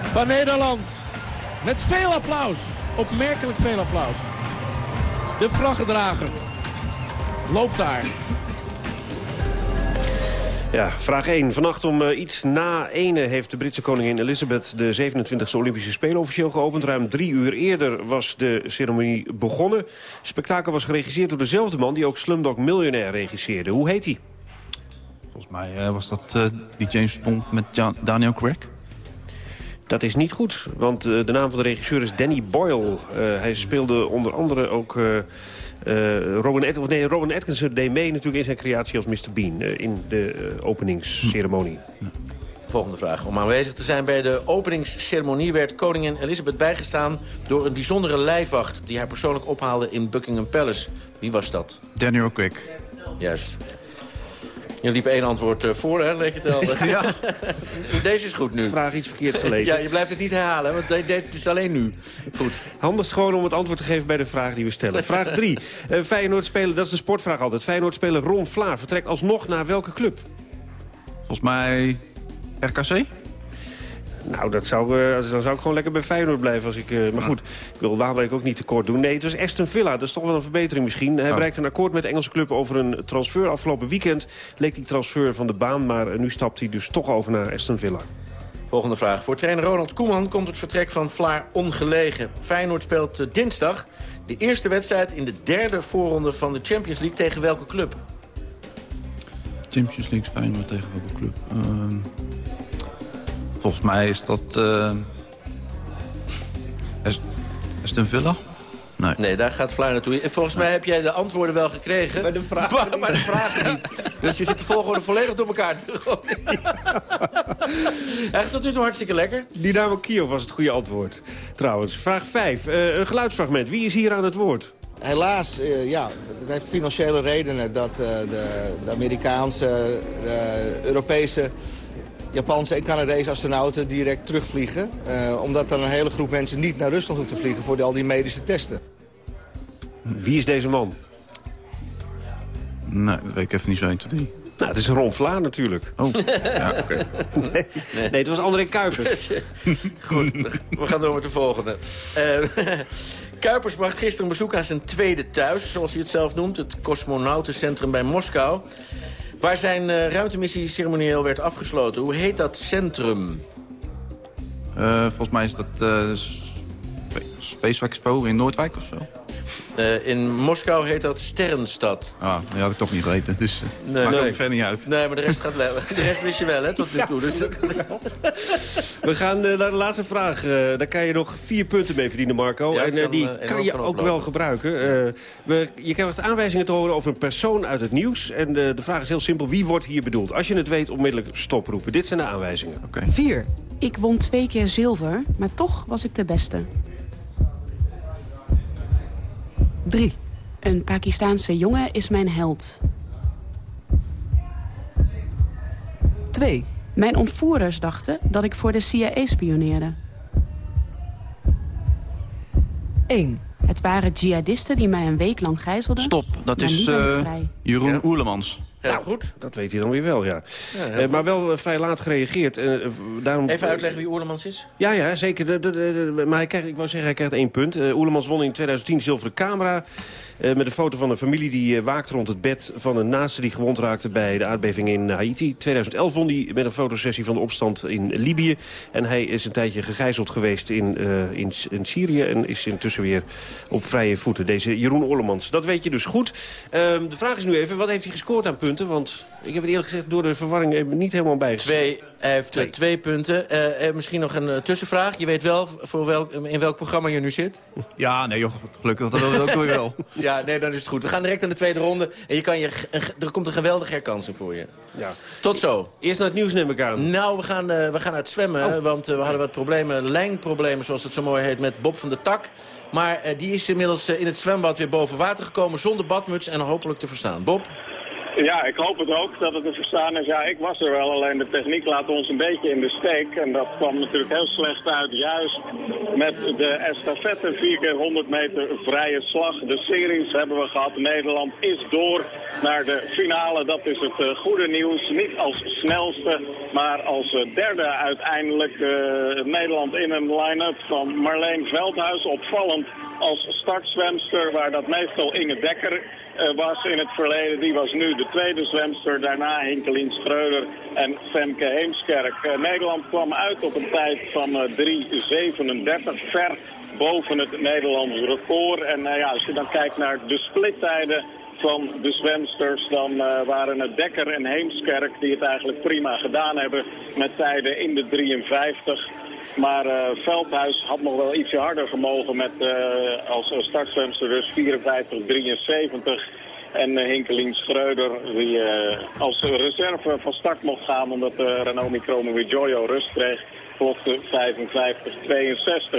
van Nederland. Met veel applaus. Opmerkelijk veel applaus. De vlaggedrager loopt daar. Ja, vraag 1. Vannacht om eh, iets na ene heeft de Britse koningin Elizabeth... de 27e Olympische Spelen officieel geopend. Ruim drie uur eerder was de ceremonie begonnen. Het spektakel was geregisseerd door dezelfde man... die ook Slumdog Millionaire regisseerde. Hoe heet hij? Volgens mij eh, was dat eh, die James Bond met Ja- Daniel Craig. Dat is niet goed, want eh, de naam van de regisseur is Danny Boyle. Eh, hij speelde onder andere ook... eh eh, Rowan, At of nee, Rowan Atkinson deed mee natuurlijk in zijn creatie als Mr. Bean... in de eh, openingsceremonie. Volgende vraag. Om aanwezig te zijn bij de openingsceremonie... werd koningin Elizabeth bijgestaan door een bijzondere lijfwacht... die haar persoonlijk ophaalde in Buckingham Palace. Wie was dat? Daniel Craig. Juist. Je liep één antwoord eh, voor, hè, leek het al. Ja. Deze is goed nu. Vraag iets verkeerd gelezen. Ja, je blijft het niet herhalen, want dit- dit is alleen nu. Goed. Handig gewoon om het antwoord te geven bij de vraag die we stellen. Vraag 3. Feyenoord-speler, dat is de sportvraag altijd. Feyenoord-speler Ron Vlaar vertrekt alsnog naar welke club? Volgens mij RKC? Nou, dat zou, eh, dan zou ik gewoon lekker bij Feyenoord blijven. Als ik, eh, maar goed, ik wil Waalwijk ook niet tekort doen. Nee, het was Aston Villa. Dat is toch wel een verbetering misschien. Hij Oh. bereikte een akkoord met de Engelse club over een transfer. Afgelopen weekend leek die transfer van de baan. Maar eh, nu stapt hij dus toch over naar Aston Villa. Volgende vraag. Voor trainer Ronald Koeman komt het vertrek van Vlaar ongelegen. Feyenoord speelt dinsdag de eerste wedstrijd in de derde voorronde van de Champions League tegen welke club? Champions League Feyenoord tegen welke club? Ehm, volgens mij is dat... eh Est- Aston Villa? Nee. Nee, daar gaat Vlaar naartoe. En Volgens mij heb jij de antwoorden wel gekregen. Maar de vragen maar, maar de vragen niet. Dus je zit de volgorde volledig door elkaar te gooien. Eigenlijk tot nu toe hartstikke lekker. Dynamo Kiev was het goede antwoord. Trouwens, vraag 5. een geluidsfragment. Wie is hier aan het woord? Helaas, eh, ja, het heeft financiële redenen dat eh, de, de Amerikaanse, de Europese, Japanse en Canadese astronauten direct terugvliegen. Eh, omdat er een hele groep mensen niet naar Rusland hoeft te vliegen voor al die medische testen. Wie is deze man? Nee, dat weet ik even niet zo 1, 2, 3. Nou, het is Ron Vlaar natuurlijk. Oh, ja, oké. Nee, nee, het was André Kuipers. Goed, we gaan door met de volgende. Eh, Kuipers bracht gisteren een bezoek aan zijn tweede thuis, zoals hij het zelf noemt. Het Cosmonautencentrum bij Moskou. Waar zijn eh, ruimtemissie ceremonieel werd afgesloten. Hoe heet dat centrum? Eh, volgens mij is dat eh Space Expo in Noordwijk of zo. Eh, in Moskou heet dat Sterrenstad. Ah, dat had ik toch niet geweten, dus uh, nee, maakt nee. ook verder niet uit. Nee, maar de rest, gaat de rest wist je wel, hè, tot nu toe. Dus... We gaan uh, naar de laatste vraag. daar kan je nog vier punten mee verdienen, Marco. Ja, en kan, die kan je ook wel gebruiken. we, je krijgt aanwijzingen te horen over een persoon uit het nieuws. En de vraag is heel simpel. Wie wordt hier bedoeld? Als je het weet, onmiddellijk stoproepen. Dit zijn de aanwijzingen. Okay. Vier. Ik won twee keer zilver, maar toch was ik de beste. 3. Een Pakistaanse jongen is mijn held. 2. Mijn ontvoerders dachten dat ik voor de CIA spioneerde. 1. Het waren jihadisten die mij een week lang gijzelden. Stop, dat is uh, Jeroen ja. Oerlemans. Heel nou, goed. Dat weet hij dan weer wel, ja. ja uh, maar wel uh, vrij laat gereageerd. Uh, daarom... Even uitleggen wie Oerlemans is? Ja, ja, zeker. De, de, de, maar hij krijgt, ik wou zeggen, hij krijgt één punt. Oerlemans won in 2010 zilveren camera. Uh, met een foto van een familie die uh, waakt rond het bed van een naaste die gewond raakte bij de aardbeving in Haiti. 2011 won hij met een fotosessie van de opstand in Libië. En hij is een tijdje gegijzeld geweest in, uh, in, in, Syrië en is intussen weer op vrije voeten. Deze Jeroen Orlemans. Dat weet je dus goed. Ehm, de vraag is nu even, wat heeft hij gescoord aan punten? Want ik heb het eerlijk gezegd door de verwarring even niet helemaal bij. Twee, hij heeft twee, twee punten. misschien nog een tussenvraag. Je weet wel voor welk, in welk programma je nu zit? Ja, nee joh, gelukkig. Dat ik ook weer wel. Ja, nee, dan is het goed. We gaan direct aan de tweede ronde. En je kan je, er komt een geweldige herkansing voor je. Ja. Tot zo. Eerst naar het nieuws neem ik aan. Nou, we gaan, uh, we gaan uit zwemmen. Oh. Want uh, we hadden wat problemen, lijnproblemen zoals het zo mooi heet, met Bob van de Tak. Maar uh, die is inmiddels in het zwembad weer boven water gekomen zonder badmuts en hopelijk te verstaan. Bob? Ja, ik hoop het ook dat het te verstaan is. Ja, ik was er wel, alleen de techniek laat ons een beetje in de steek. En dat kwam natuurlijk heel slecht uit, juist met de estafette 4 keer 100 meter vrije slag. De series hebben we gehad. Nederland is door naar de finale. Dat is het uh, goede nieuws. Niet als snelste, maar als uh, derde uiteindelijk. Uh, Nederland in een line-up van Marleen Veldhuis. Opvallend als startzwemster, waar dat meestal Inge Dekker uh, was in het verleden. Die was nu de tweede zwemster. Daarna Hinkelien Schreuder en Femke Heemskerk. Uh, Nederland kwam uit op een tijd van uh, 3.37, ver boven het Nederlands record. En ja, als je dan kijkt naar de splittijden van de zwemsters, dan waren het Dekker en Heemskerk die het eigenlijk prima gedaan hebben met tijden in de 53. Maar uh, Veldhuis had nog wel ietsje harder gemogen met uh, als startzwemster dus 54-73. En uh, Hinkelien Schreuder, die als reserve van start mocht gaan omdat Ranomi Kromowidjojo rust kreeg, klokte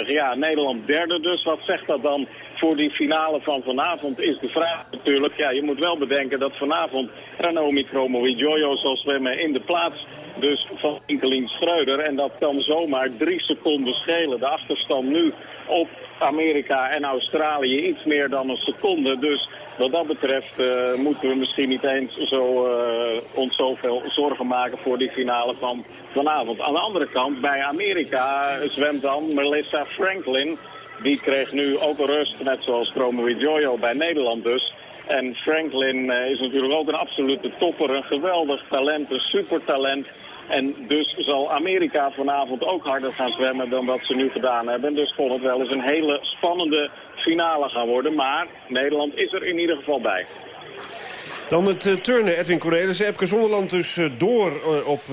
55-62. Ja, Nederland derde dus. Wat zegt dat dan voor die finale van vanavond is de vraag natuurlijk. Ja, je moet wel bedenken dat vanavond Ranomi Kromowidjojo zal zwemmen in de plaats dus van Inkelien Schreuder. En dat kan zomaar drie seconden schelen. De achterstand nu op Amerika en Australië iets meer dan een seconde. Dus wat dat betreft uh, moeten we misschien niet eens zo, uh, ons zoveel zorgen maken voor die finale van vanavond. Aan de andere kant, bij Amerika zwemt dan Melissa Franklin. Die kreeg nu ook rust, net zoals Promo Jojo bij Nederland dus. En Franklin is natuurlijk ook een absolute topper, een geweldig talent, een supertalent. En dus zal Amerika vanavond ook harder gaan zwemmen dan wat ze nu gedaan hebben. Dus kon het wel eens een hele spannende finale gaan worden. Maar Nederland is er in ieder geval bij. Dan het uh, turnen, Edwin Cornelissen. Epke Zonderland dus uh, door uh, op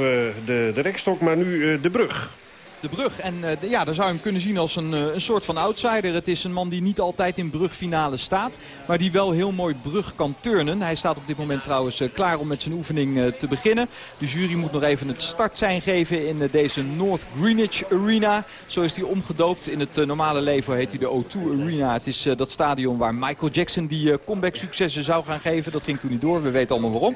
de, de rekstok, maar nu de brug de brug. En uh, ja, daar zou je hem kunnen zien als een, uh, een soort van outsider. Het is een man die niet altijd in brugfinale staat. Maar die wel heel mooi brug kan turnen. Hij staat op dit moment trouwens uh, klaar om met zijn oefening te beginnen. De jury moet nog even het startsein geven in deze North Greenwich Arena. Zo is die omgedoopt. In het normale leven heet hij de O2 Arena. Het is dat stadion waar Michael Jackson die comeback successen zou gaan geven. Dat ging toen niet door. We weten allemaal waarom.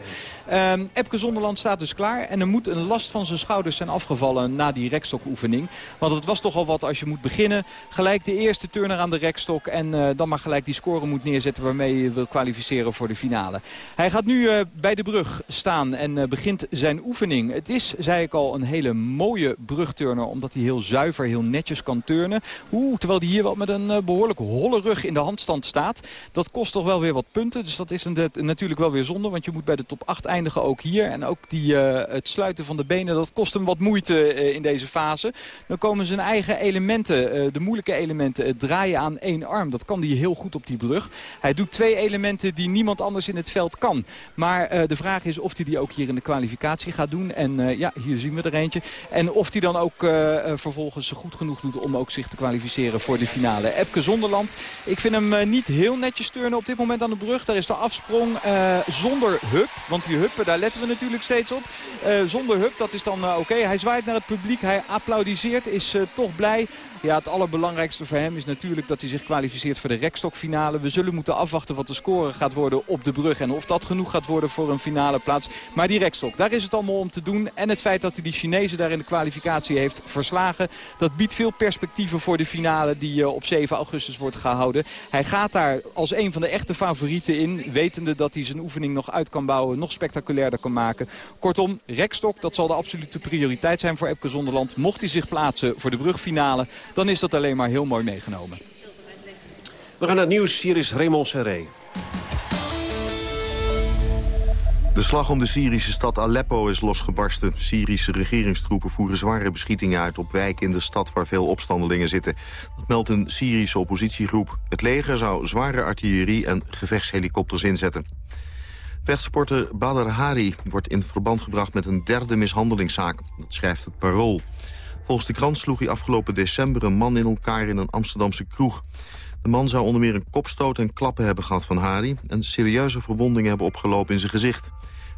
Um, Epke Zonderland staat dus klaar. En er moet een last van zijn schouders zijn afgevallen na die rekstokoefening. Want het was toch al wat als je moet beginnen. Gelijk de eerste turner aan de rekstok. En uh, dan maar gelijk die score moet neerzetten waarmee je wil kwalificeren voor de finale. Hij gaat nu uh, bij de brug staan en uh, begint zijn oefening. Het is, zei ik al, een hele mooie brugturner. Omdat hij heel zuiver, heel netjes kan turnen. Oeh, terwijl hij hier wel met een behoorlijk holle rug in de handstand staat. Dat kost toch wel weer wat punten. Dus dat is een, natuurlijk wel weer zonde. Want je moet bij de top 8 eindigen ook hier. En ook die, het sluiten van de benen, dat kost hem wat moeite in deze fase. Dan komen zijn eigen elementen, de moeilijke elementen, het draaien aan één arm. Dat kan hij heel goed op die brug. Hij doet twee elementen die niemand anders in het veld kan. Maar de vraag is of hij die ook hier in de kwalificatie gaat doen. En ja, hier zien we er eentje. En of hij dan ook vervolgens goed genoeg doet om ook zich te kwalificeren voor de finale. Epke Zonderland, ik vind hem niet heel netjes turnen op dit moment aan de brug. Daar is de afsprong zonder hup. Want die huppen, daar letten we natuurlijk steeds op. zonder hup, dat is dan oké. Hij zwaait naar het publiek, hij applaudisseert, is toch blij. Ja, het allerbelangrijkste voor hem is natuurlijk dat hij zich kwalificeert voor de rekstokfinale. We zullen moeten afwachten wat de score gaat worden op de brug. En of dat genoeg gaat worden voor een finale plaats. Maar die rekstok, daar is het allemaal om te doen. En het feit dat hij die Chinezen daar in de kwalificatie heeft verslagen. Dat biedt veel perspectieven voor de finale die eh, op 7 augustus wordt gehouden. Hij gaat daar als een van de echte favorieten in. Wetende dat hij zijn oefening nog uit kan bouwen. Nog spectaculairder kan maken. Kortom, rekstok, dat zal de absolute prioriteit zijn voor Epke Zonderland. Mocht hij zich plaatsen voor de brugfinale dan is dat alleen maar heel mooi meegenomen. We gaan naar het nieuws. Hier is Raymond Serré. De slag om de Syrische stad Aleppo is losgebarsten. Syrische regeringstroepen voeren zware beschietingen uit op wijken in de stad waar veel opstandelingen zitten. Dat meldt een Syrische oppositiegroep. Het leger zou zware artillerie en gevechtshelikopters inzetten. Vechtsporter Badr Hari wordt in verband gebracht met een derde mishandelingszaak. Dat schrijft het Parool. Volgens de krant sloeg hij afgelopen december een man in elkaar in een Amsterdamse kroeg. De man zou onder meer een kopstoot en klappen hebben gehad van Hari... en serieuze verwondingen hebben opgelopen in zijn gezicht.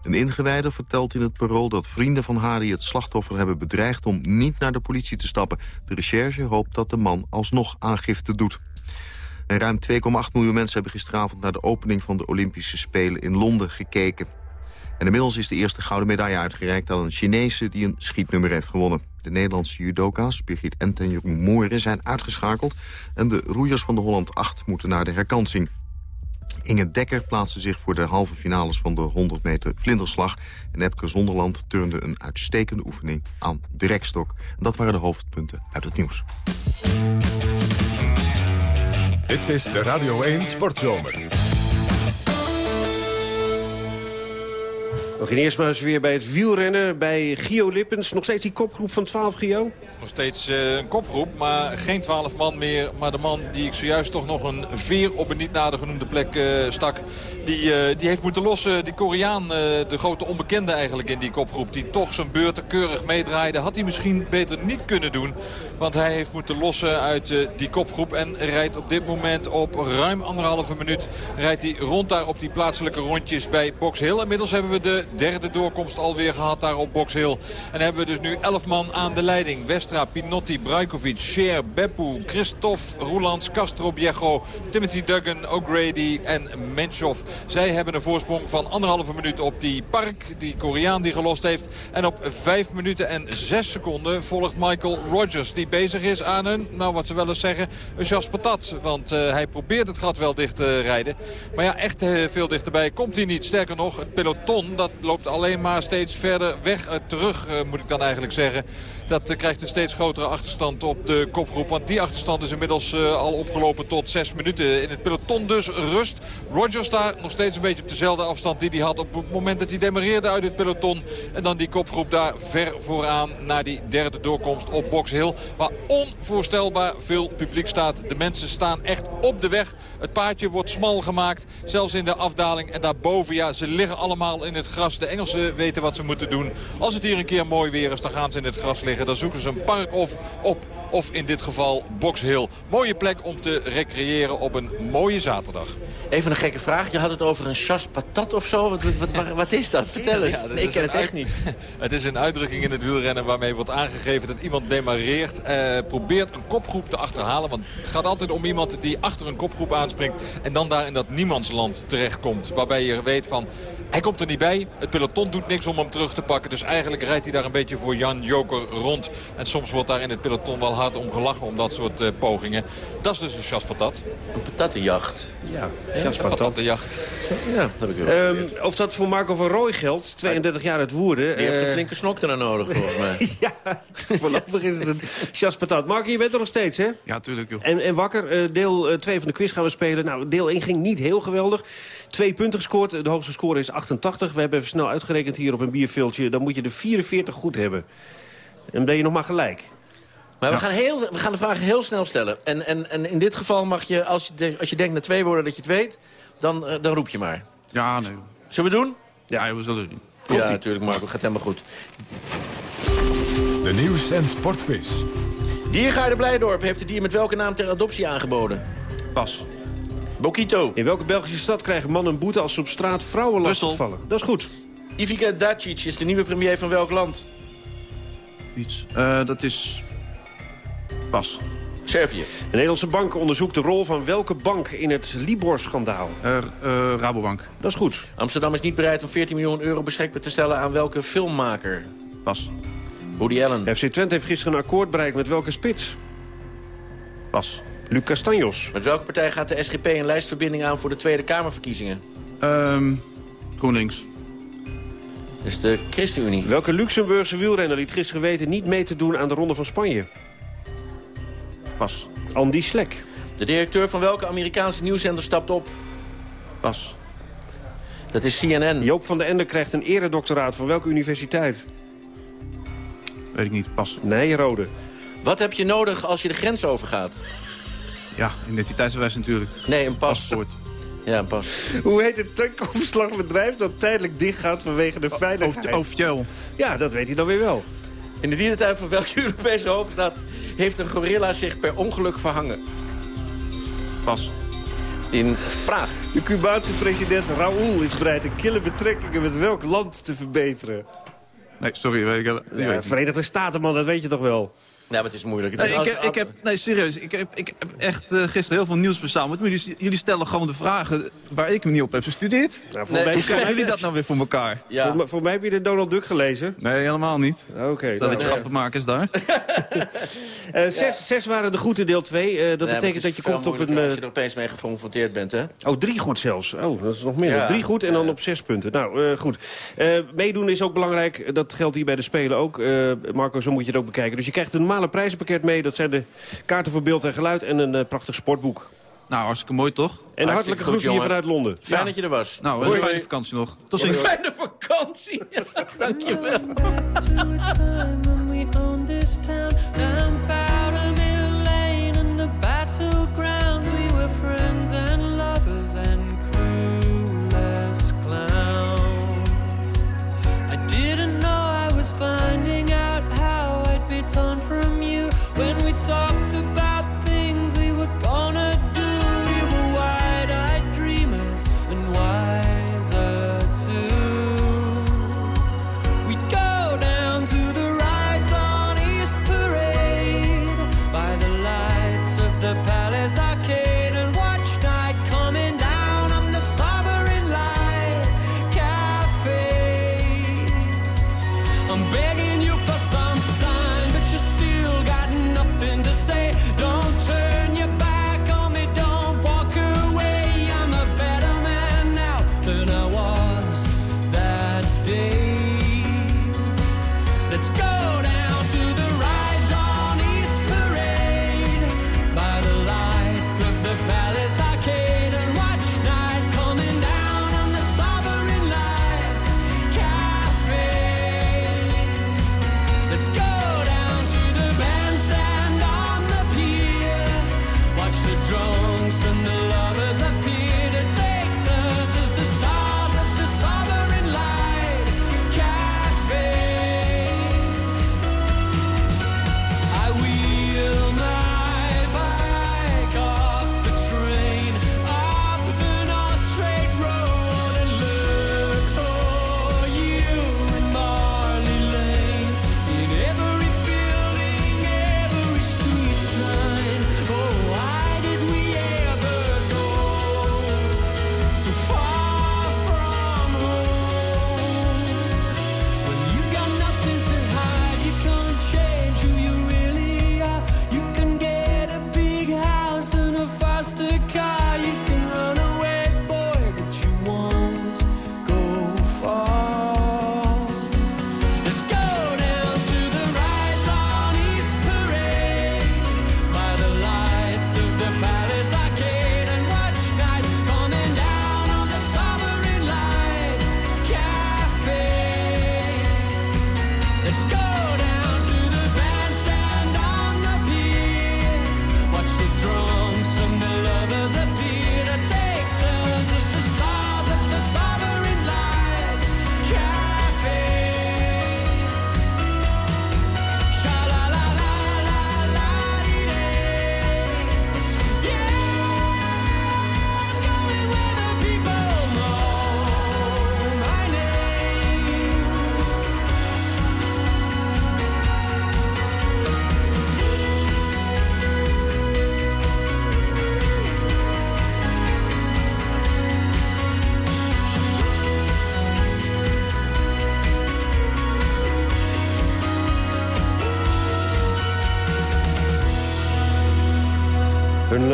Een ingewijder vertelt in het parool dat vrienden van Hari het slachtoffer hebben bedreigd om niet naar de politie te stappen. De recherche hoopt dat de man alsnog aangifte doet. En ruim 2,8 miljoen mensen hebben gisteravond naar de opening van de Olympische Spelen in Londen gekeken. En inmiddels is de eerste gouden medaille uitgereikt aan een Chinese die een schietnummer heeft gewonnen. De Nederlandse judoka's Birgit Ent en Jeroen zijn uitgeschakeld... en de roeiers van de Holland 8 moeten naar de herkansing. Inge Dekker plaatste zich voor de halve finales van de 100 meter vlinderslag. En Epke Zonderland turnde een uitstekende oefening aan de rekstok. dat waren de hoofdpunten uit het nieuws. Dit is de Radio 1 Sportzomer. We gaan eerst maar eens weer bij het wielrennen bij Gio Lippens. Nog steeds die kopgroep van 12 Gio? Nog steeds uh, een kopgroep, maar geen 12 man meer. Maar de man die ik zojuist toch nog een veer op een niet nader genoemde plek uh, stak... Die, uh, die heeft moeten lossen. Die Koreaan, de grote onbekende eigenlijk in die kopgroep... die toch zijn beurten keurig meedraaide. Had hij misschien beter niet kunnen doen. Want hij heeft moeten lossen uit die kopgroep. En rijdt op dit moment op ruim anderhalve minuut... rijdt hij rond daar op die plaatselijke rondjes bij Box Hill. Inmiddels hebben we de derde doorkomst alweer gehad daar op Box Hill. En hebben we dus nu 11 man aan de leiding. Westra, Pinotti, Brajkovic, Scher, Beppu, Christophe, Roelands, Castro Biego, Timothy Duggan, O'Grady en Menchov. Zij hebben een voorsprong van anderhalve minuut op die Park, die Koreaan die gelost heeft. En op 5 minuten en 6 seconden volgt Michael Rogers. Die bezig is aan een, nou wat ze wel eens zeggen, een jas patat. Want uh, hij probeert het gat wel dicht te rijden. Maar ja, echt uh, veel dichterbij komt hij niet. Sterker nog, het peloton dat loopt alleen maar steeds verder weg uh, terug, moet ik dan eigenlijk zeggen. Dat krijgt een steeds grotere achterstand op de kopgroep. Want die achterstand is inmiddels uh, al opgelopen tot 6 minuten. In het peloton dus rust. Rogers daar nog steeds een beetje op dezelfde afstand die hij had op het moment dat hij demareerde uit het peloton. En dan die kopgroep daar ver vooraan naar die derde doorkomst op Box Hill. Waar onvoorstelbaar veel publiek staat. De mensen staan echt op de weg. Het paadje wordt smal gemaakt. Zelfs in de afdaling. En daarboven, ja, ze liggen allemaal in het gras. De Engelsen weten wat ze moeten doen. Als het hier een keer mooi weer is, dan gaan ze in het gras liggen. Dan zoeken ze een park of op. Of in dit geval Box Hill. Mooie plek om te recreëren op een mooie zaterdag. Even een gekke vraag. Je had het over een chas patat of zo. Wat, wat, wat, is dat? Vertel eens. nee, ik ken het echt niet. Het is een uitdrukking in het wielrennen waarmee wordt aangegeven dat iemand demareert. Eh, probeert een kopgroep te achterhalen. Want het gaat altijd om iemand die achter een kopgroep aanspringt. En dan daar in dat niemandsland terechtkomt. Waarbij je weet van... Hij komt er niet bij. Het peloton doet niks om hem terug te pakken. Dus eigenlijk rijdt hij daar een beetje voor Jan Joker rond. En soms wordt daar in het peloton wel hard om gelachen om dat soort uh, pogingen. Dat is dus een chas patat. Een patattenjacht. Ja, chas patat. patattenjacht. Ja, dat heb ik wel. Um, of dat voor Marco van Rooij geldt, 32 jaar het woorden. Die heeft een flinke snok er nodig, volgens mij. ja, voorlopig is het een chas patat. Marco, je bent er nog steeds, hè? Ja, tuurlijk, joh. En, en wakker, uh, deel 2 van de quiz gaan we spelen. Nou, deel 1 ging niet heel geweldig. Twee punten gescoord. De hoogste score is 88. We hebben even snel uitgerekend hier op een bierveeltje. Dan moet je de 44 goed hebben. En ben je nog maar gelijk. Maar we, gaan heel, we gaan de vragen heel snel stellen. En, en, en in dit geval mag je, als je, de- als je denkt naar twee woorden dat je het weet... dan, eh, dan roep je maar. Ja, nee. Zullen we doen? Ja, we zullen zien. ja, natuurlijk Marco. Gaat helemaal goed. De nieuws- en sportquiz. Diergaarde Blijdorp heeft het dier met welke naam ter adoptie aangeboden? Pas. Bokito. In welke Belgische stad krijgen mannen een boete als ze op straat vrouwen lastigvallen? Dat is goed. Ivica Dacic is de nieuwe premier van welk land? Iets. Eh, dat is... Pas. Servië. De Nederlandse bank onderzoekt de rol van welke bank in het Libor-schandaal? Eh, eh, Rabobank. Dat is goed. Amsterdam is niet bereid om 14 miljoen euro beschikbaar te stellen aan welke filmmaker? Pas. Woody Allen. FC Twente heeft gisteren een akkoord bereikt met welke spits? Pas. Luc Castanjos. Met welke partij gaat de SGP een lijstverbinding aan voor de Tweede Kamerverkiezingen? Ehm GroenLinks. Dus de ChristenUnie. Welke Luxemburgse wielrenner liet gisteren weten niet mee te doen aan de Ronde van Spanje? Pas. Andy Slek. De directeur van welke Amerikaanse nieuwszender stapt op? Pas. Dat is CNN. Joop van den Ende krijgt een eredoctoraat van welke universiteit? Weet ik niet. Pas. Nee, Rode. Wat heb je nodig als je de grens overgaat? Ja, identiteitsbewijs natuurlijk. Nee, een pas. Paspoort. Ja, een pas. Hoe heet het tankoverslagbedrijf dat tijdelijk dichtgaat vanwege de veiligheid? Officieel. Ja, dat weet hij dan weer wel. In de dierentuin van welke Europese hoofdstad heeft een gorilla zich per ongeluk verhangen? Pas. In Praag. De Cubaanse president Raúl is bereid de kille betrekkingen met welk land te verbeteren? Nee, sorry. Weet ik, die weet ik. Verenigde Staten, man, dat weet je toch wel? Nou, maar het is moeilijk. Het Nee, is ik, heb, ik heb, nee, serieus. Ik heb, ik heb echt eh, gisteren heel veel nieuws verzameld. Maar jullie, jullie stellen gewoon de vragen waar ik me niet op heb gestudeerd. Nou, voor Nee, mij Hoe krijgen jullie dat nou weer voor elkaar? Ja. Voor, mij- voor mij heb je de Donald Duck gelezen. Nee, helemaal niet. Oké. Dat nou, ik grappenmakers daar. eh, zes, zes waren de goed in deel 2. dat Nee, maar het betekent is dat je komt op een... eh, Als je er opeens mee geconfronteerd bent, hè? Oh, drie goed zelfs. Oh, dat is nog meer. Ja. Drie goed en dan Ja. op zes punten. Nou, eh, goed. Eh, meedoen is ook belangrijk. Dat geldt hier bij de Spelen ook. Eh, Marco, zo moet je het ook bekijken. Dus je krijgt een normale prijzenpakket mee. Dat zijn de kaarten voor beeld en geluid en een eh, prachtig sportboek. Nou, hartstikke mooi toch? En hartelijke groet hier jongen. vanuit Londen. Fijn Ja. dat je er was. Nou, een fijne vakantie nog. Tot ziens. Fijne vakantie. Dankjewel.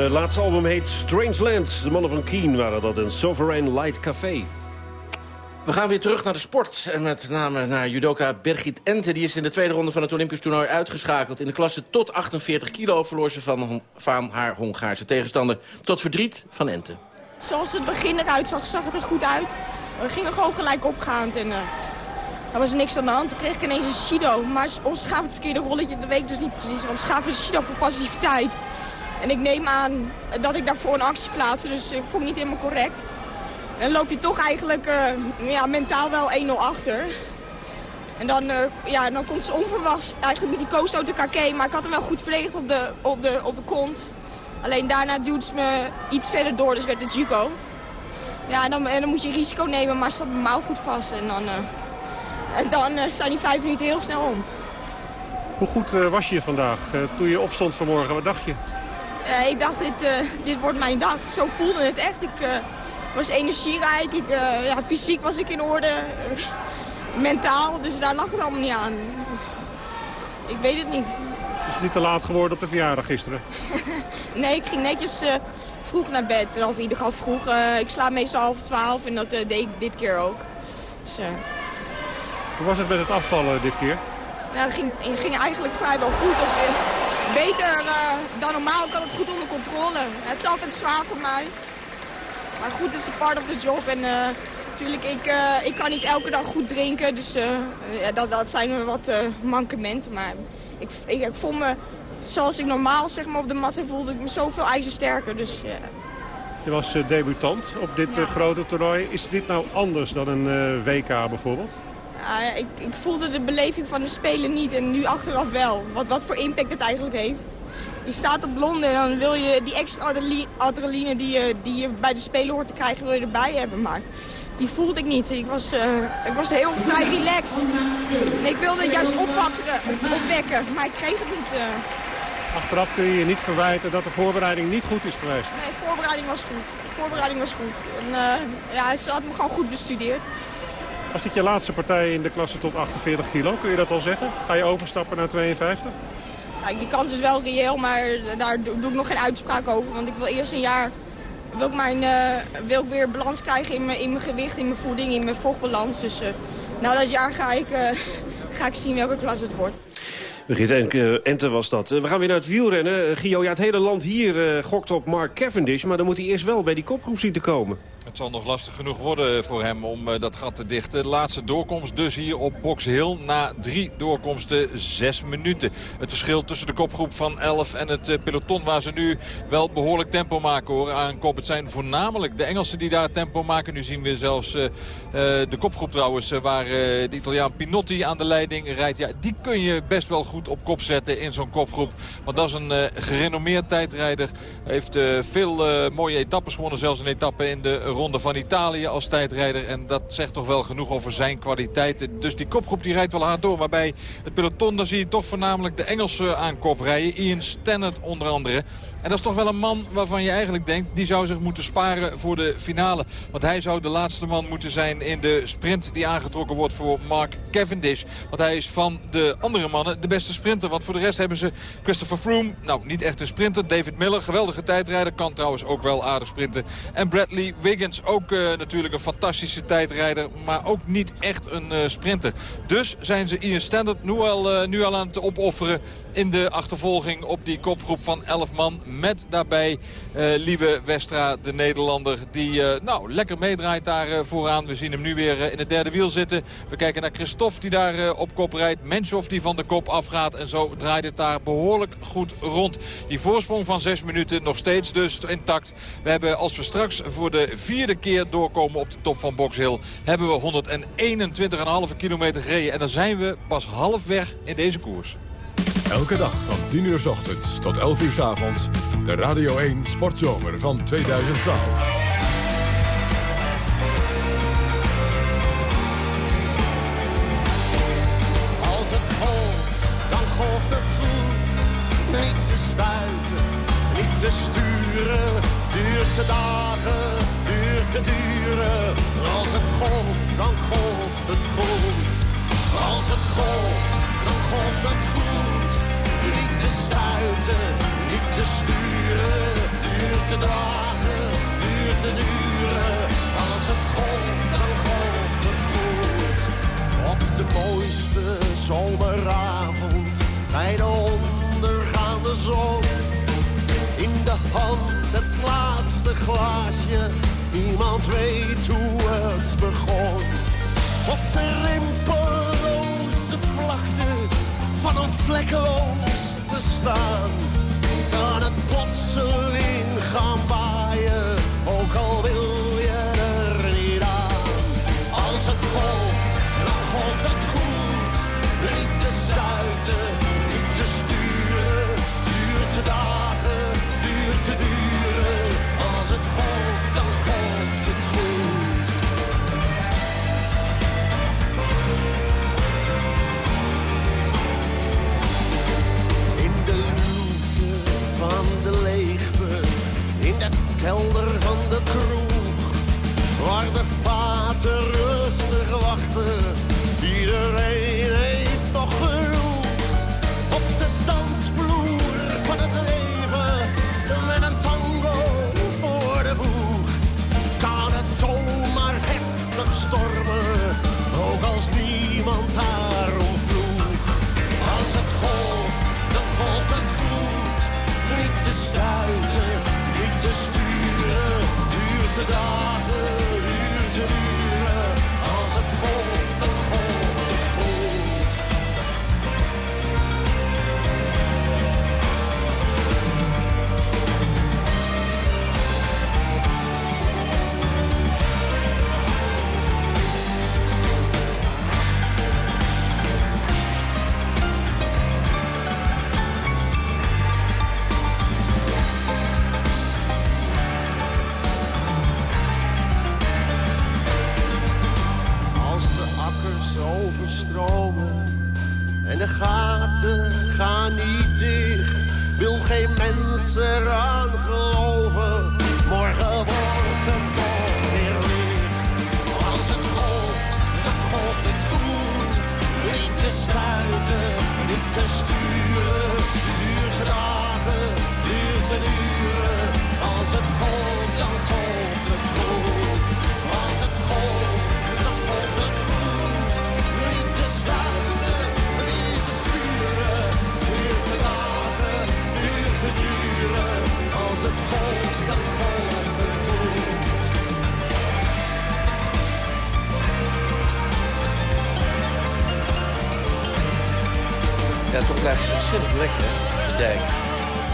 laatste album heet Strange Land. De mannen van Keen waren dat een Sovereign Light Café. We gaan weer terug naar de sport. En met name naar judoka Birgit Ente. Die is in de tweede ronde van het Olympisch toernooi uitgeschakeld. In de klasse tot 48 kilo verloor ze van, haar Hongaarse tegenstander. Tot verdriet van Ente. Zoals het begin eruit zag, zag het er goed uit. We gingen gewoon gelijk opgaand en eh, er was niks aan de hand. Toen kreeg ik ineens een Shido. Maar ons schaaf het verkeerde rolletje, dat weet ik dus niet precies. Want schaaf is Shido voor passiviteit. En ik neem aan dat ik daarvoor een actie plaatste, dus ik vond het niet helemaal correct. En dan loop je toch eigenlijk eh, ja, mentaal wel 1-0 achter. En dan, eh, ja, dan komt ze onverwachts eigenlijk met die koos uit de. Maar ik had hem wel goed verdedigd op de, op de, op de kont. Alleen daarna duwt ze me iets verder door, dus werd het Juco. Ja, en dan, en dan moet je risico nemen, maar zat mijn mouw goed vast. En dan, eh, en dan zijn die vijf minuten heel snel om. Hoe goed was je vandaag toen je opstond vanmorgen? Wat dacht je? Eh, ik dacht, dit, eh, dit wordt mijn dag. Zo voelde het echt. Ik eh, was energierijk. Ik, ja, fysiek was ik in orde. Mentaal, dus daar lag het allemaal niet aan. Ik weet het niet. Is het niet te laat geworden op de verjaardag gisteren? Nee, ik ging netjes vroeg naar bed. Of in ieder geval vroeg. ik slaap meestal half twaalf en dat deed ik dit keer ook. Dus Hoe was het met het afvallen dit keer? nou, het ging, het ging eigenlijk vrijwel goed. Of beter eh, dan normaal. Ik had het goed onder controle. Het is altijd zwaar voor mij. Maar goed, het is een part of the job. En eh, natuurlijk, ik, eh, ik kan niet elke dag goed drinken. Dus ja, dat, dat zijn wat mankementen. Maar ik, ik, ik voel me, zoals ik normaal zeg maar, op de mat voelde ik me zoveel ijzersterker. Dus ja. Je was debutant op dit grote toernooi. Is dit nou anders dan een WK bijvoorbeeld? Ja, ik, ik voelde de beleving van de Spelen niet en nu achteraf wel. Wat, wat voor impact het eigenlijk heeft. Je staat op Londen en dan wil je die extra adrenaline- adrenaline die je, die je bij de Spelen hoort te krijgen, wil je erbij hebben. Maar die voelde ik niet. Ik was, eh, ik was heel vrij relaxed. En ik wilde het juist opwakkeren, opwekken, maar ik kreeg het niet. eh. Achteraf kun je je niet verwijten dat de voorbereiding niet goed is geweest. Nee, de voorbereiding was goed. De voorbereiding was goed. En, eh, ja, ze had me gewoon goed bestudeerd. Was dit je laatste partij in de klasse tot 48 kilo? Kun je dat al zeggen? Ga je overstappen naar 52? Kijk, die kans is wel reëel, maar daar doe, ik nog geen uitspraak over. Want ik wil eerst een jaar wil ik, mijn, eh, wil ik weer balans krijgen in mijn, in mijn gewicht, in mijn voeding, in mijn vochtbalans. Dus eh, na dat jaar ga ik, eh, ga ik zien welke klas het wordt. Brigitte Ente was dat. We gaan weer naar het wielrennen. Gio, ja, het hele land hier eh, gokt op Mark Cavendish... maar dan moet hij eerst wel bij die kopgroep zien te komen. Het zal nog lastig genoeg worden voor hem om eh, dat gat te dichten. De laatste doorkomst dus hier op Box Hill. Na drie doorkomsten zes minuten. Het verschil tussen de kopgroep van 11 en het eh, peloton waar ze nu wel behoorlijk tempo maken hoor. Aan kop. Het zijn voornamelijk de Engelsen die daar tempo maken. Nu zien we zelfs eh, de kopgroep trouwens waar de Italiaan Pinotti aan de leiding rijdt. Ja, die kun je best wel goed op kop zetten in zo'n kopgroep. Want dat is een gerenommeerd tijdrijder. Heeft veel mooie etappes gewonnen. Zelfs een etappe in de Ronde van Italië als tijdrijder. En dat zegt toch wel genoeg over zijn kwaliteiten. Dus die kopgroep die rijdt wel hard door. Maar bij het peloton dan zie je toch voornamelijk de Engelsen aan kop rijden. Ian Stannard onder andere. En dat is toch wel een man waarvan je eigenlijk denkt... die zou zich moeten sparen voor de finale. Want hij zou de laatste man moeten zijn in de sprint... die aangetrokken wordt voor Mark Cavendish. Want hij is van de andere mannen de beste sprinter. Want voor de rest hebben ze Christopher Froome. Nou, niet echt een sprinter. David Miller, geweldige tijdrijder. Kan trouwens ook wel aardig sprinten. En Bradley Wiggins, ook eh, natuurlijk een fantastische tijdrijder. Maar ook niet echt een eh, sprinter. Dus zijn ze Ian Standard nu al, eh, nu al aan het opofferen... in de achtervolging op die kopgroep van 11 man. Met daarbij eh Lieve Westra, de Nederlander. Die eh, nou, lekker meedraait daar eh, vooraan. We zien hem nu weer in het derde wiel zitten. We kijken naar Christophe die daar op kop rijdt. Menshoff die van de kop afgaat. En zo draait het daar behoorlijk goed rond. Die voorsprong van 6 minuten nog steeds dus intact. We hebben als we straks voor de vierde keer doorkomen op de top van Box Hill... hebben we 121,5 kilometer gereden. En dan zijn we pas halfweg in deze koers. Elke dag van 10 uur s ochtends tot 11 uur s avonds. De Radio 1 Sportzomer van 2012. Als het golft, dan golft het goed. Niet te stuiten, niet te sturen. Duurt te dagen, duurt te duren. Als het golft, dan golft het goed. Als het golft, dan golft het goed. Te stuiten, niet te sturen. duurt te dragen, duurt te duren. Als het golft, dan golft het goed. Op de mooiste zomeravond, bij de ondergaande zon. In de hand het laatste glaasje, niemand weet hoe het begon. Op de rimpelloze vlakte van een vlekkeloos bestaan. Kan het plotseling gaan waaien, ook al wil je er niet aan. Als het golft, dan golft het goed. Niet te stuiten, niet te sturen. Duurt te dagen, kelder van de Duurt Ja, toch blijft het ontzettend lekker, hè, de dijk.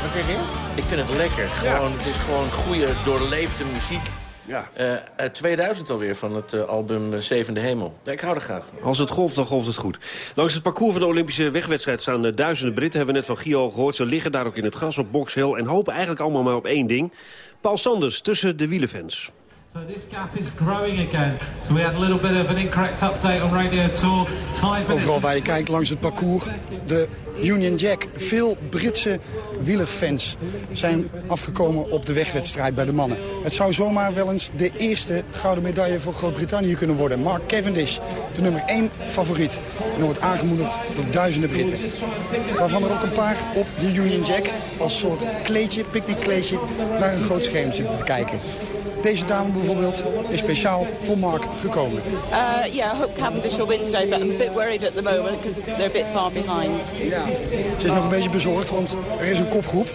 Wat zeg je? Ik vind het lekker. Gewoon, Het is gewoon goede, doorleefde muziek. Ja. Eh, uit 2000 alweer van het eh, album eh, Zevende Hemel. Ja, ik hou er graag van. Als het golft, dan golft het goed. Langs het parcours van de Olympische wegwedstrijd staan eh, duizenden Britten. Hebben we net van Gio gehoord. Ze liggen daar ook in het gras op Box Hill. En hopen eigenlijk allemaal maar op één ding. Paul Sanders tussen de wielenfans. So this gap is growing again. So we had a little bit of an incorrect update on Radio Tour. Overal waar je kijkt langs het parcours, de Union Jack. Veel Britse wielerfans zijn afgekomen op de wegwedstrijd bij de mannen. Het zou zomaar wel eens de eerste gouden medaille voor Groot-Brittannië kunnen worden. Mark Cavendish, de nummer 1 favoriet. En wordt aangemoedigd door duizenden Britten. Waarvan er ook een paar op de Union Jack als soort kleedje, picknickkleedje, naar een groot scherm zitten te kijken. Deze dame bijvoorbeeld is speciaal voor Mark gekomen. Uh, yeah, I hope Cavendish will win today, but I'm a bit worried at the moment because they're a bit far behind. Ze is nog een beetje bezorgd, want er is een kopgroep.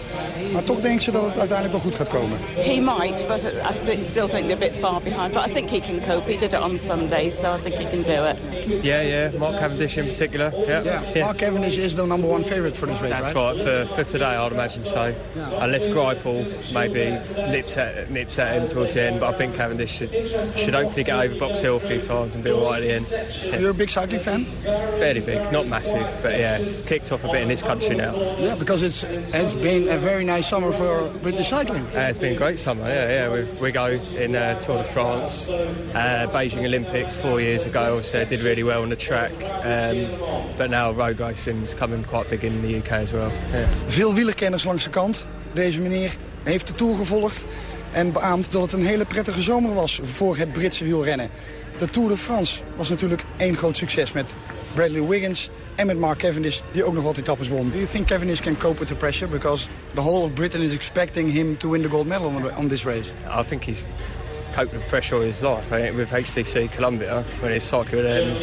Maar toch denkt ze dat het uiteindelijk wel goed gaat komen. He might, but I think, still think they're a bit far behind. But I think he can cope. He did it on Sunday, so I think he can do it. Yeah, yeah. Mark Cavendish in particular. Yeah. Yeah. Mark Cavendish is the number one favorite for this race, That's right? right. For, for today, I'd imagine so. Unless Greipel maybe nips at, nips at him towards the end, but I think Cavendish should should hopefully get over Box Hill a few times and be all right at the end. Yeah. You're a big cycling fan? Fairly big, not massive, but yeah, it's kicked off a bit in this country now. Yeah, because it's has been a very nice summer for British cycling. Uh, it's been a great summer, yeah, yeah. We've, we go in uh, Tour de France, uh, Beijing Olympics four years ago. Obviously, I did really well on the track, um, but now road racing is coming quite big in the UK as well. Yeah. Veel wielerkenners langs de kant. Deze meneer heeft de Tour gevolgd en beaamt dat het een hele prettige zomer was voor het Britse wielrennen. De Tour de France was natuurlijk één groot succes met Bradley Wiggins, En met Mark Cavendish, die ook nog wat etappes won. Do you think Cavendish can cope with the pressure? Because the whole of Britain is expecting him to win the gold medal on, this race. I think he's coped with pressure all his life. I think with HTC Columbia, when he's cycling with him,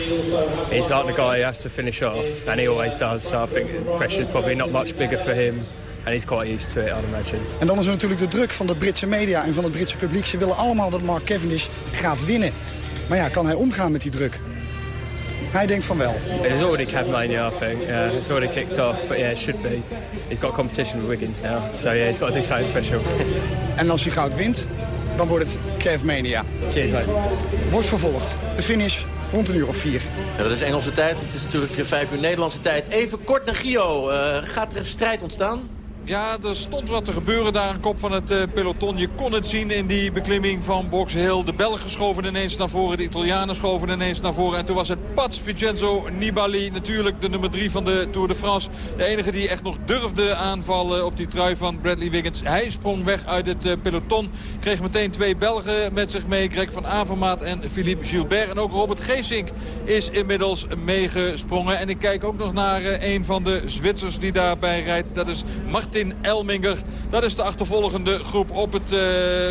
he's like the guy who has to finish off, and he always does. So I think the pressure's probably not much bigger for him, and he's quite used to it, I'd imagine. En dan is er natuurlijk de druk van de Britse media en van het Britse publiek. Ze willen allemaal dat Mark Cavendish gaat winnen. Maar ja, kan hij omgaan met die druk? Hij denkt van wel. It's already Cavmania, I think. Yeah, it's already kicked off, but yeah, it should be. He's got competition with Wiggins now, so yeah, he's got to do something special. En als hij goud wint, dan wordt het Cavmania. Cheers, mate. Wordt vervolgd. De finish rond een uur of vier. Ja, dat is Engelse tijd. Het is natuurlijk vijf uur Nederlandse tijd. Even kort naar Gio. Eh, gaat er een strijd ontstaan? Ja, er stond wat te gebeuren daar aan kop van het eh, peloton. Je kon het zien in die beklimming van Box Hill. De Belgen schoven ineens naar voren, de Italianen schoven ineens naar voren. En toen was het Pats Vincenzo Nibali, natuurlijk de nummer drie van de Tour de France. De enige die echt nog durfde aanvallen op die trui van Bradley Wiggins. Hij sprong weg uit het eh, peloton. Kreeg meteen twee Belgen met zich mee. Greg van Avermaat en Philippe Gilbert. En ook Robert Geesink is inmiddels meegesprongen. En ik kijk ook nog naar eh, een van de Zwitsers die daarbij rijdt. Dat is Martin Elminger. Dat is de achtervolgende groep op het eh,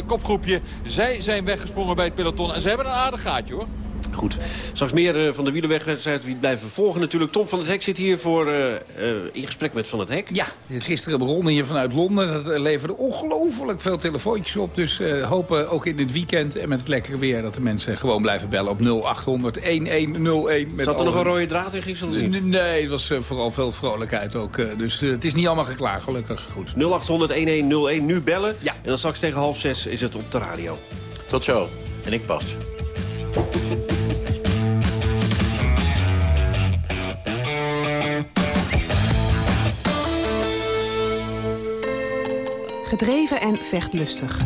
kopgroepje. Zij zijn weggesprongen bij het peloton. En ze hebben een aardig gaatje hoor. Goed. Straks meer eh, van de wielerwegwedstrijd. Wie blijven volgen natuurlijk. Tom van het Hek zit hier voor, eh, eh, in gesprek met Van het Hek. Ja, gisteren begonnen hier vanuit Londen. Dat leverde ongelooflijk veel telefoontjes op. Dus eh, hopen ook in dit weekend en met het lekkere weer... dat de mensen gewoon blijven bellen op 0800 1101. Met Zat er nog een rode draad in gisteren? Nee, het was vooral veel vrolijkheid ook. dus het is niet allemaal geklaagd, gelukkig. Goed. 0800 1101. Nu bellen. Ja. En dan straks tegen half zes is het op de radio. Tot zo. En ik pas. Gedreven en vechtlustig.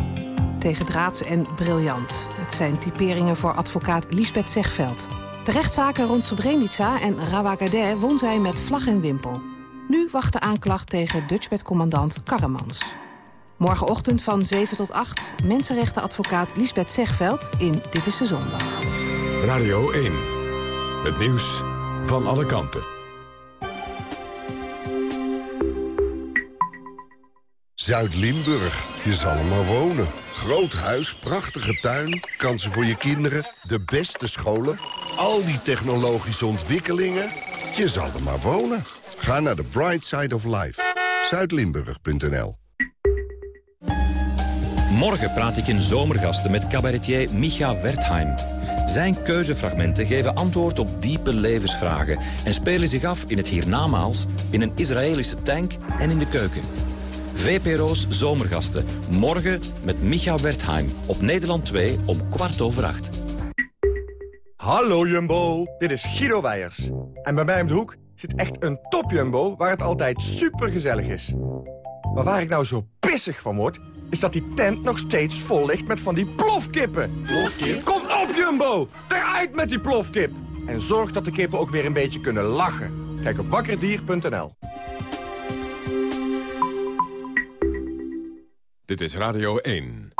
Tegendraads en briljant. Het zijn typeringen voor advocaat Lisbeth Zegveld. De rechtszaken rond Srebrenica en Rawagade won zij met vlag en wimpel. Nu wacht de aanklacht tegen Dutchbed-commandant Karremans. Morgenochtend van 7 tot 8 mensenrechtenadvocaat Lisbeth Zegveld in Dit is de Zondag. Radio 1. Het nieuws van alle kanten. Zuid-Limburg, je zal er maar wonen. Groot huis, prachtige tuin, kansen voor je kinderen, de beste scholen... al die technologische ontwikkelingen, je zal er maar wonen. Ga naar de Bright Side of Life. Zuidlimburg.nl Morgen praat ik in Zomergasten met cabaretier Micha Wertheim. Zijn keuzefragmenten geven antwoord op diepe levensvragen... en spelen zich af in het hiernamaals, in een Israëlische tank en in de keuken. VPRO's Zomergasten. Morgen met Micha Wertheim. Op Nederland 2 om kwart over acht. Hallo Jumbo, dit is Guido Weijers. En bij mij om de hoek zit echt een top Jumbo waar het altijd super gezellig is. Maar waar ik nou zo pissig van word, is dat die tent nog steeds vol ligt met van die plofkippen. Plofkip? Kom op Jumbo, eruit met die plofkip. En zorg dat de kippen ook weer een beetje kunnen lachen. Kijk op wakkerdier.nl. Dit is Radio 1.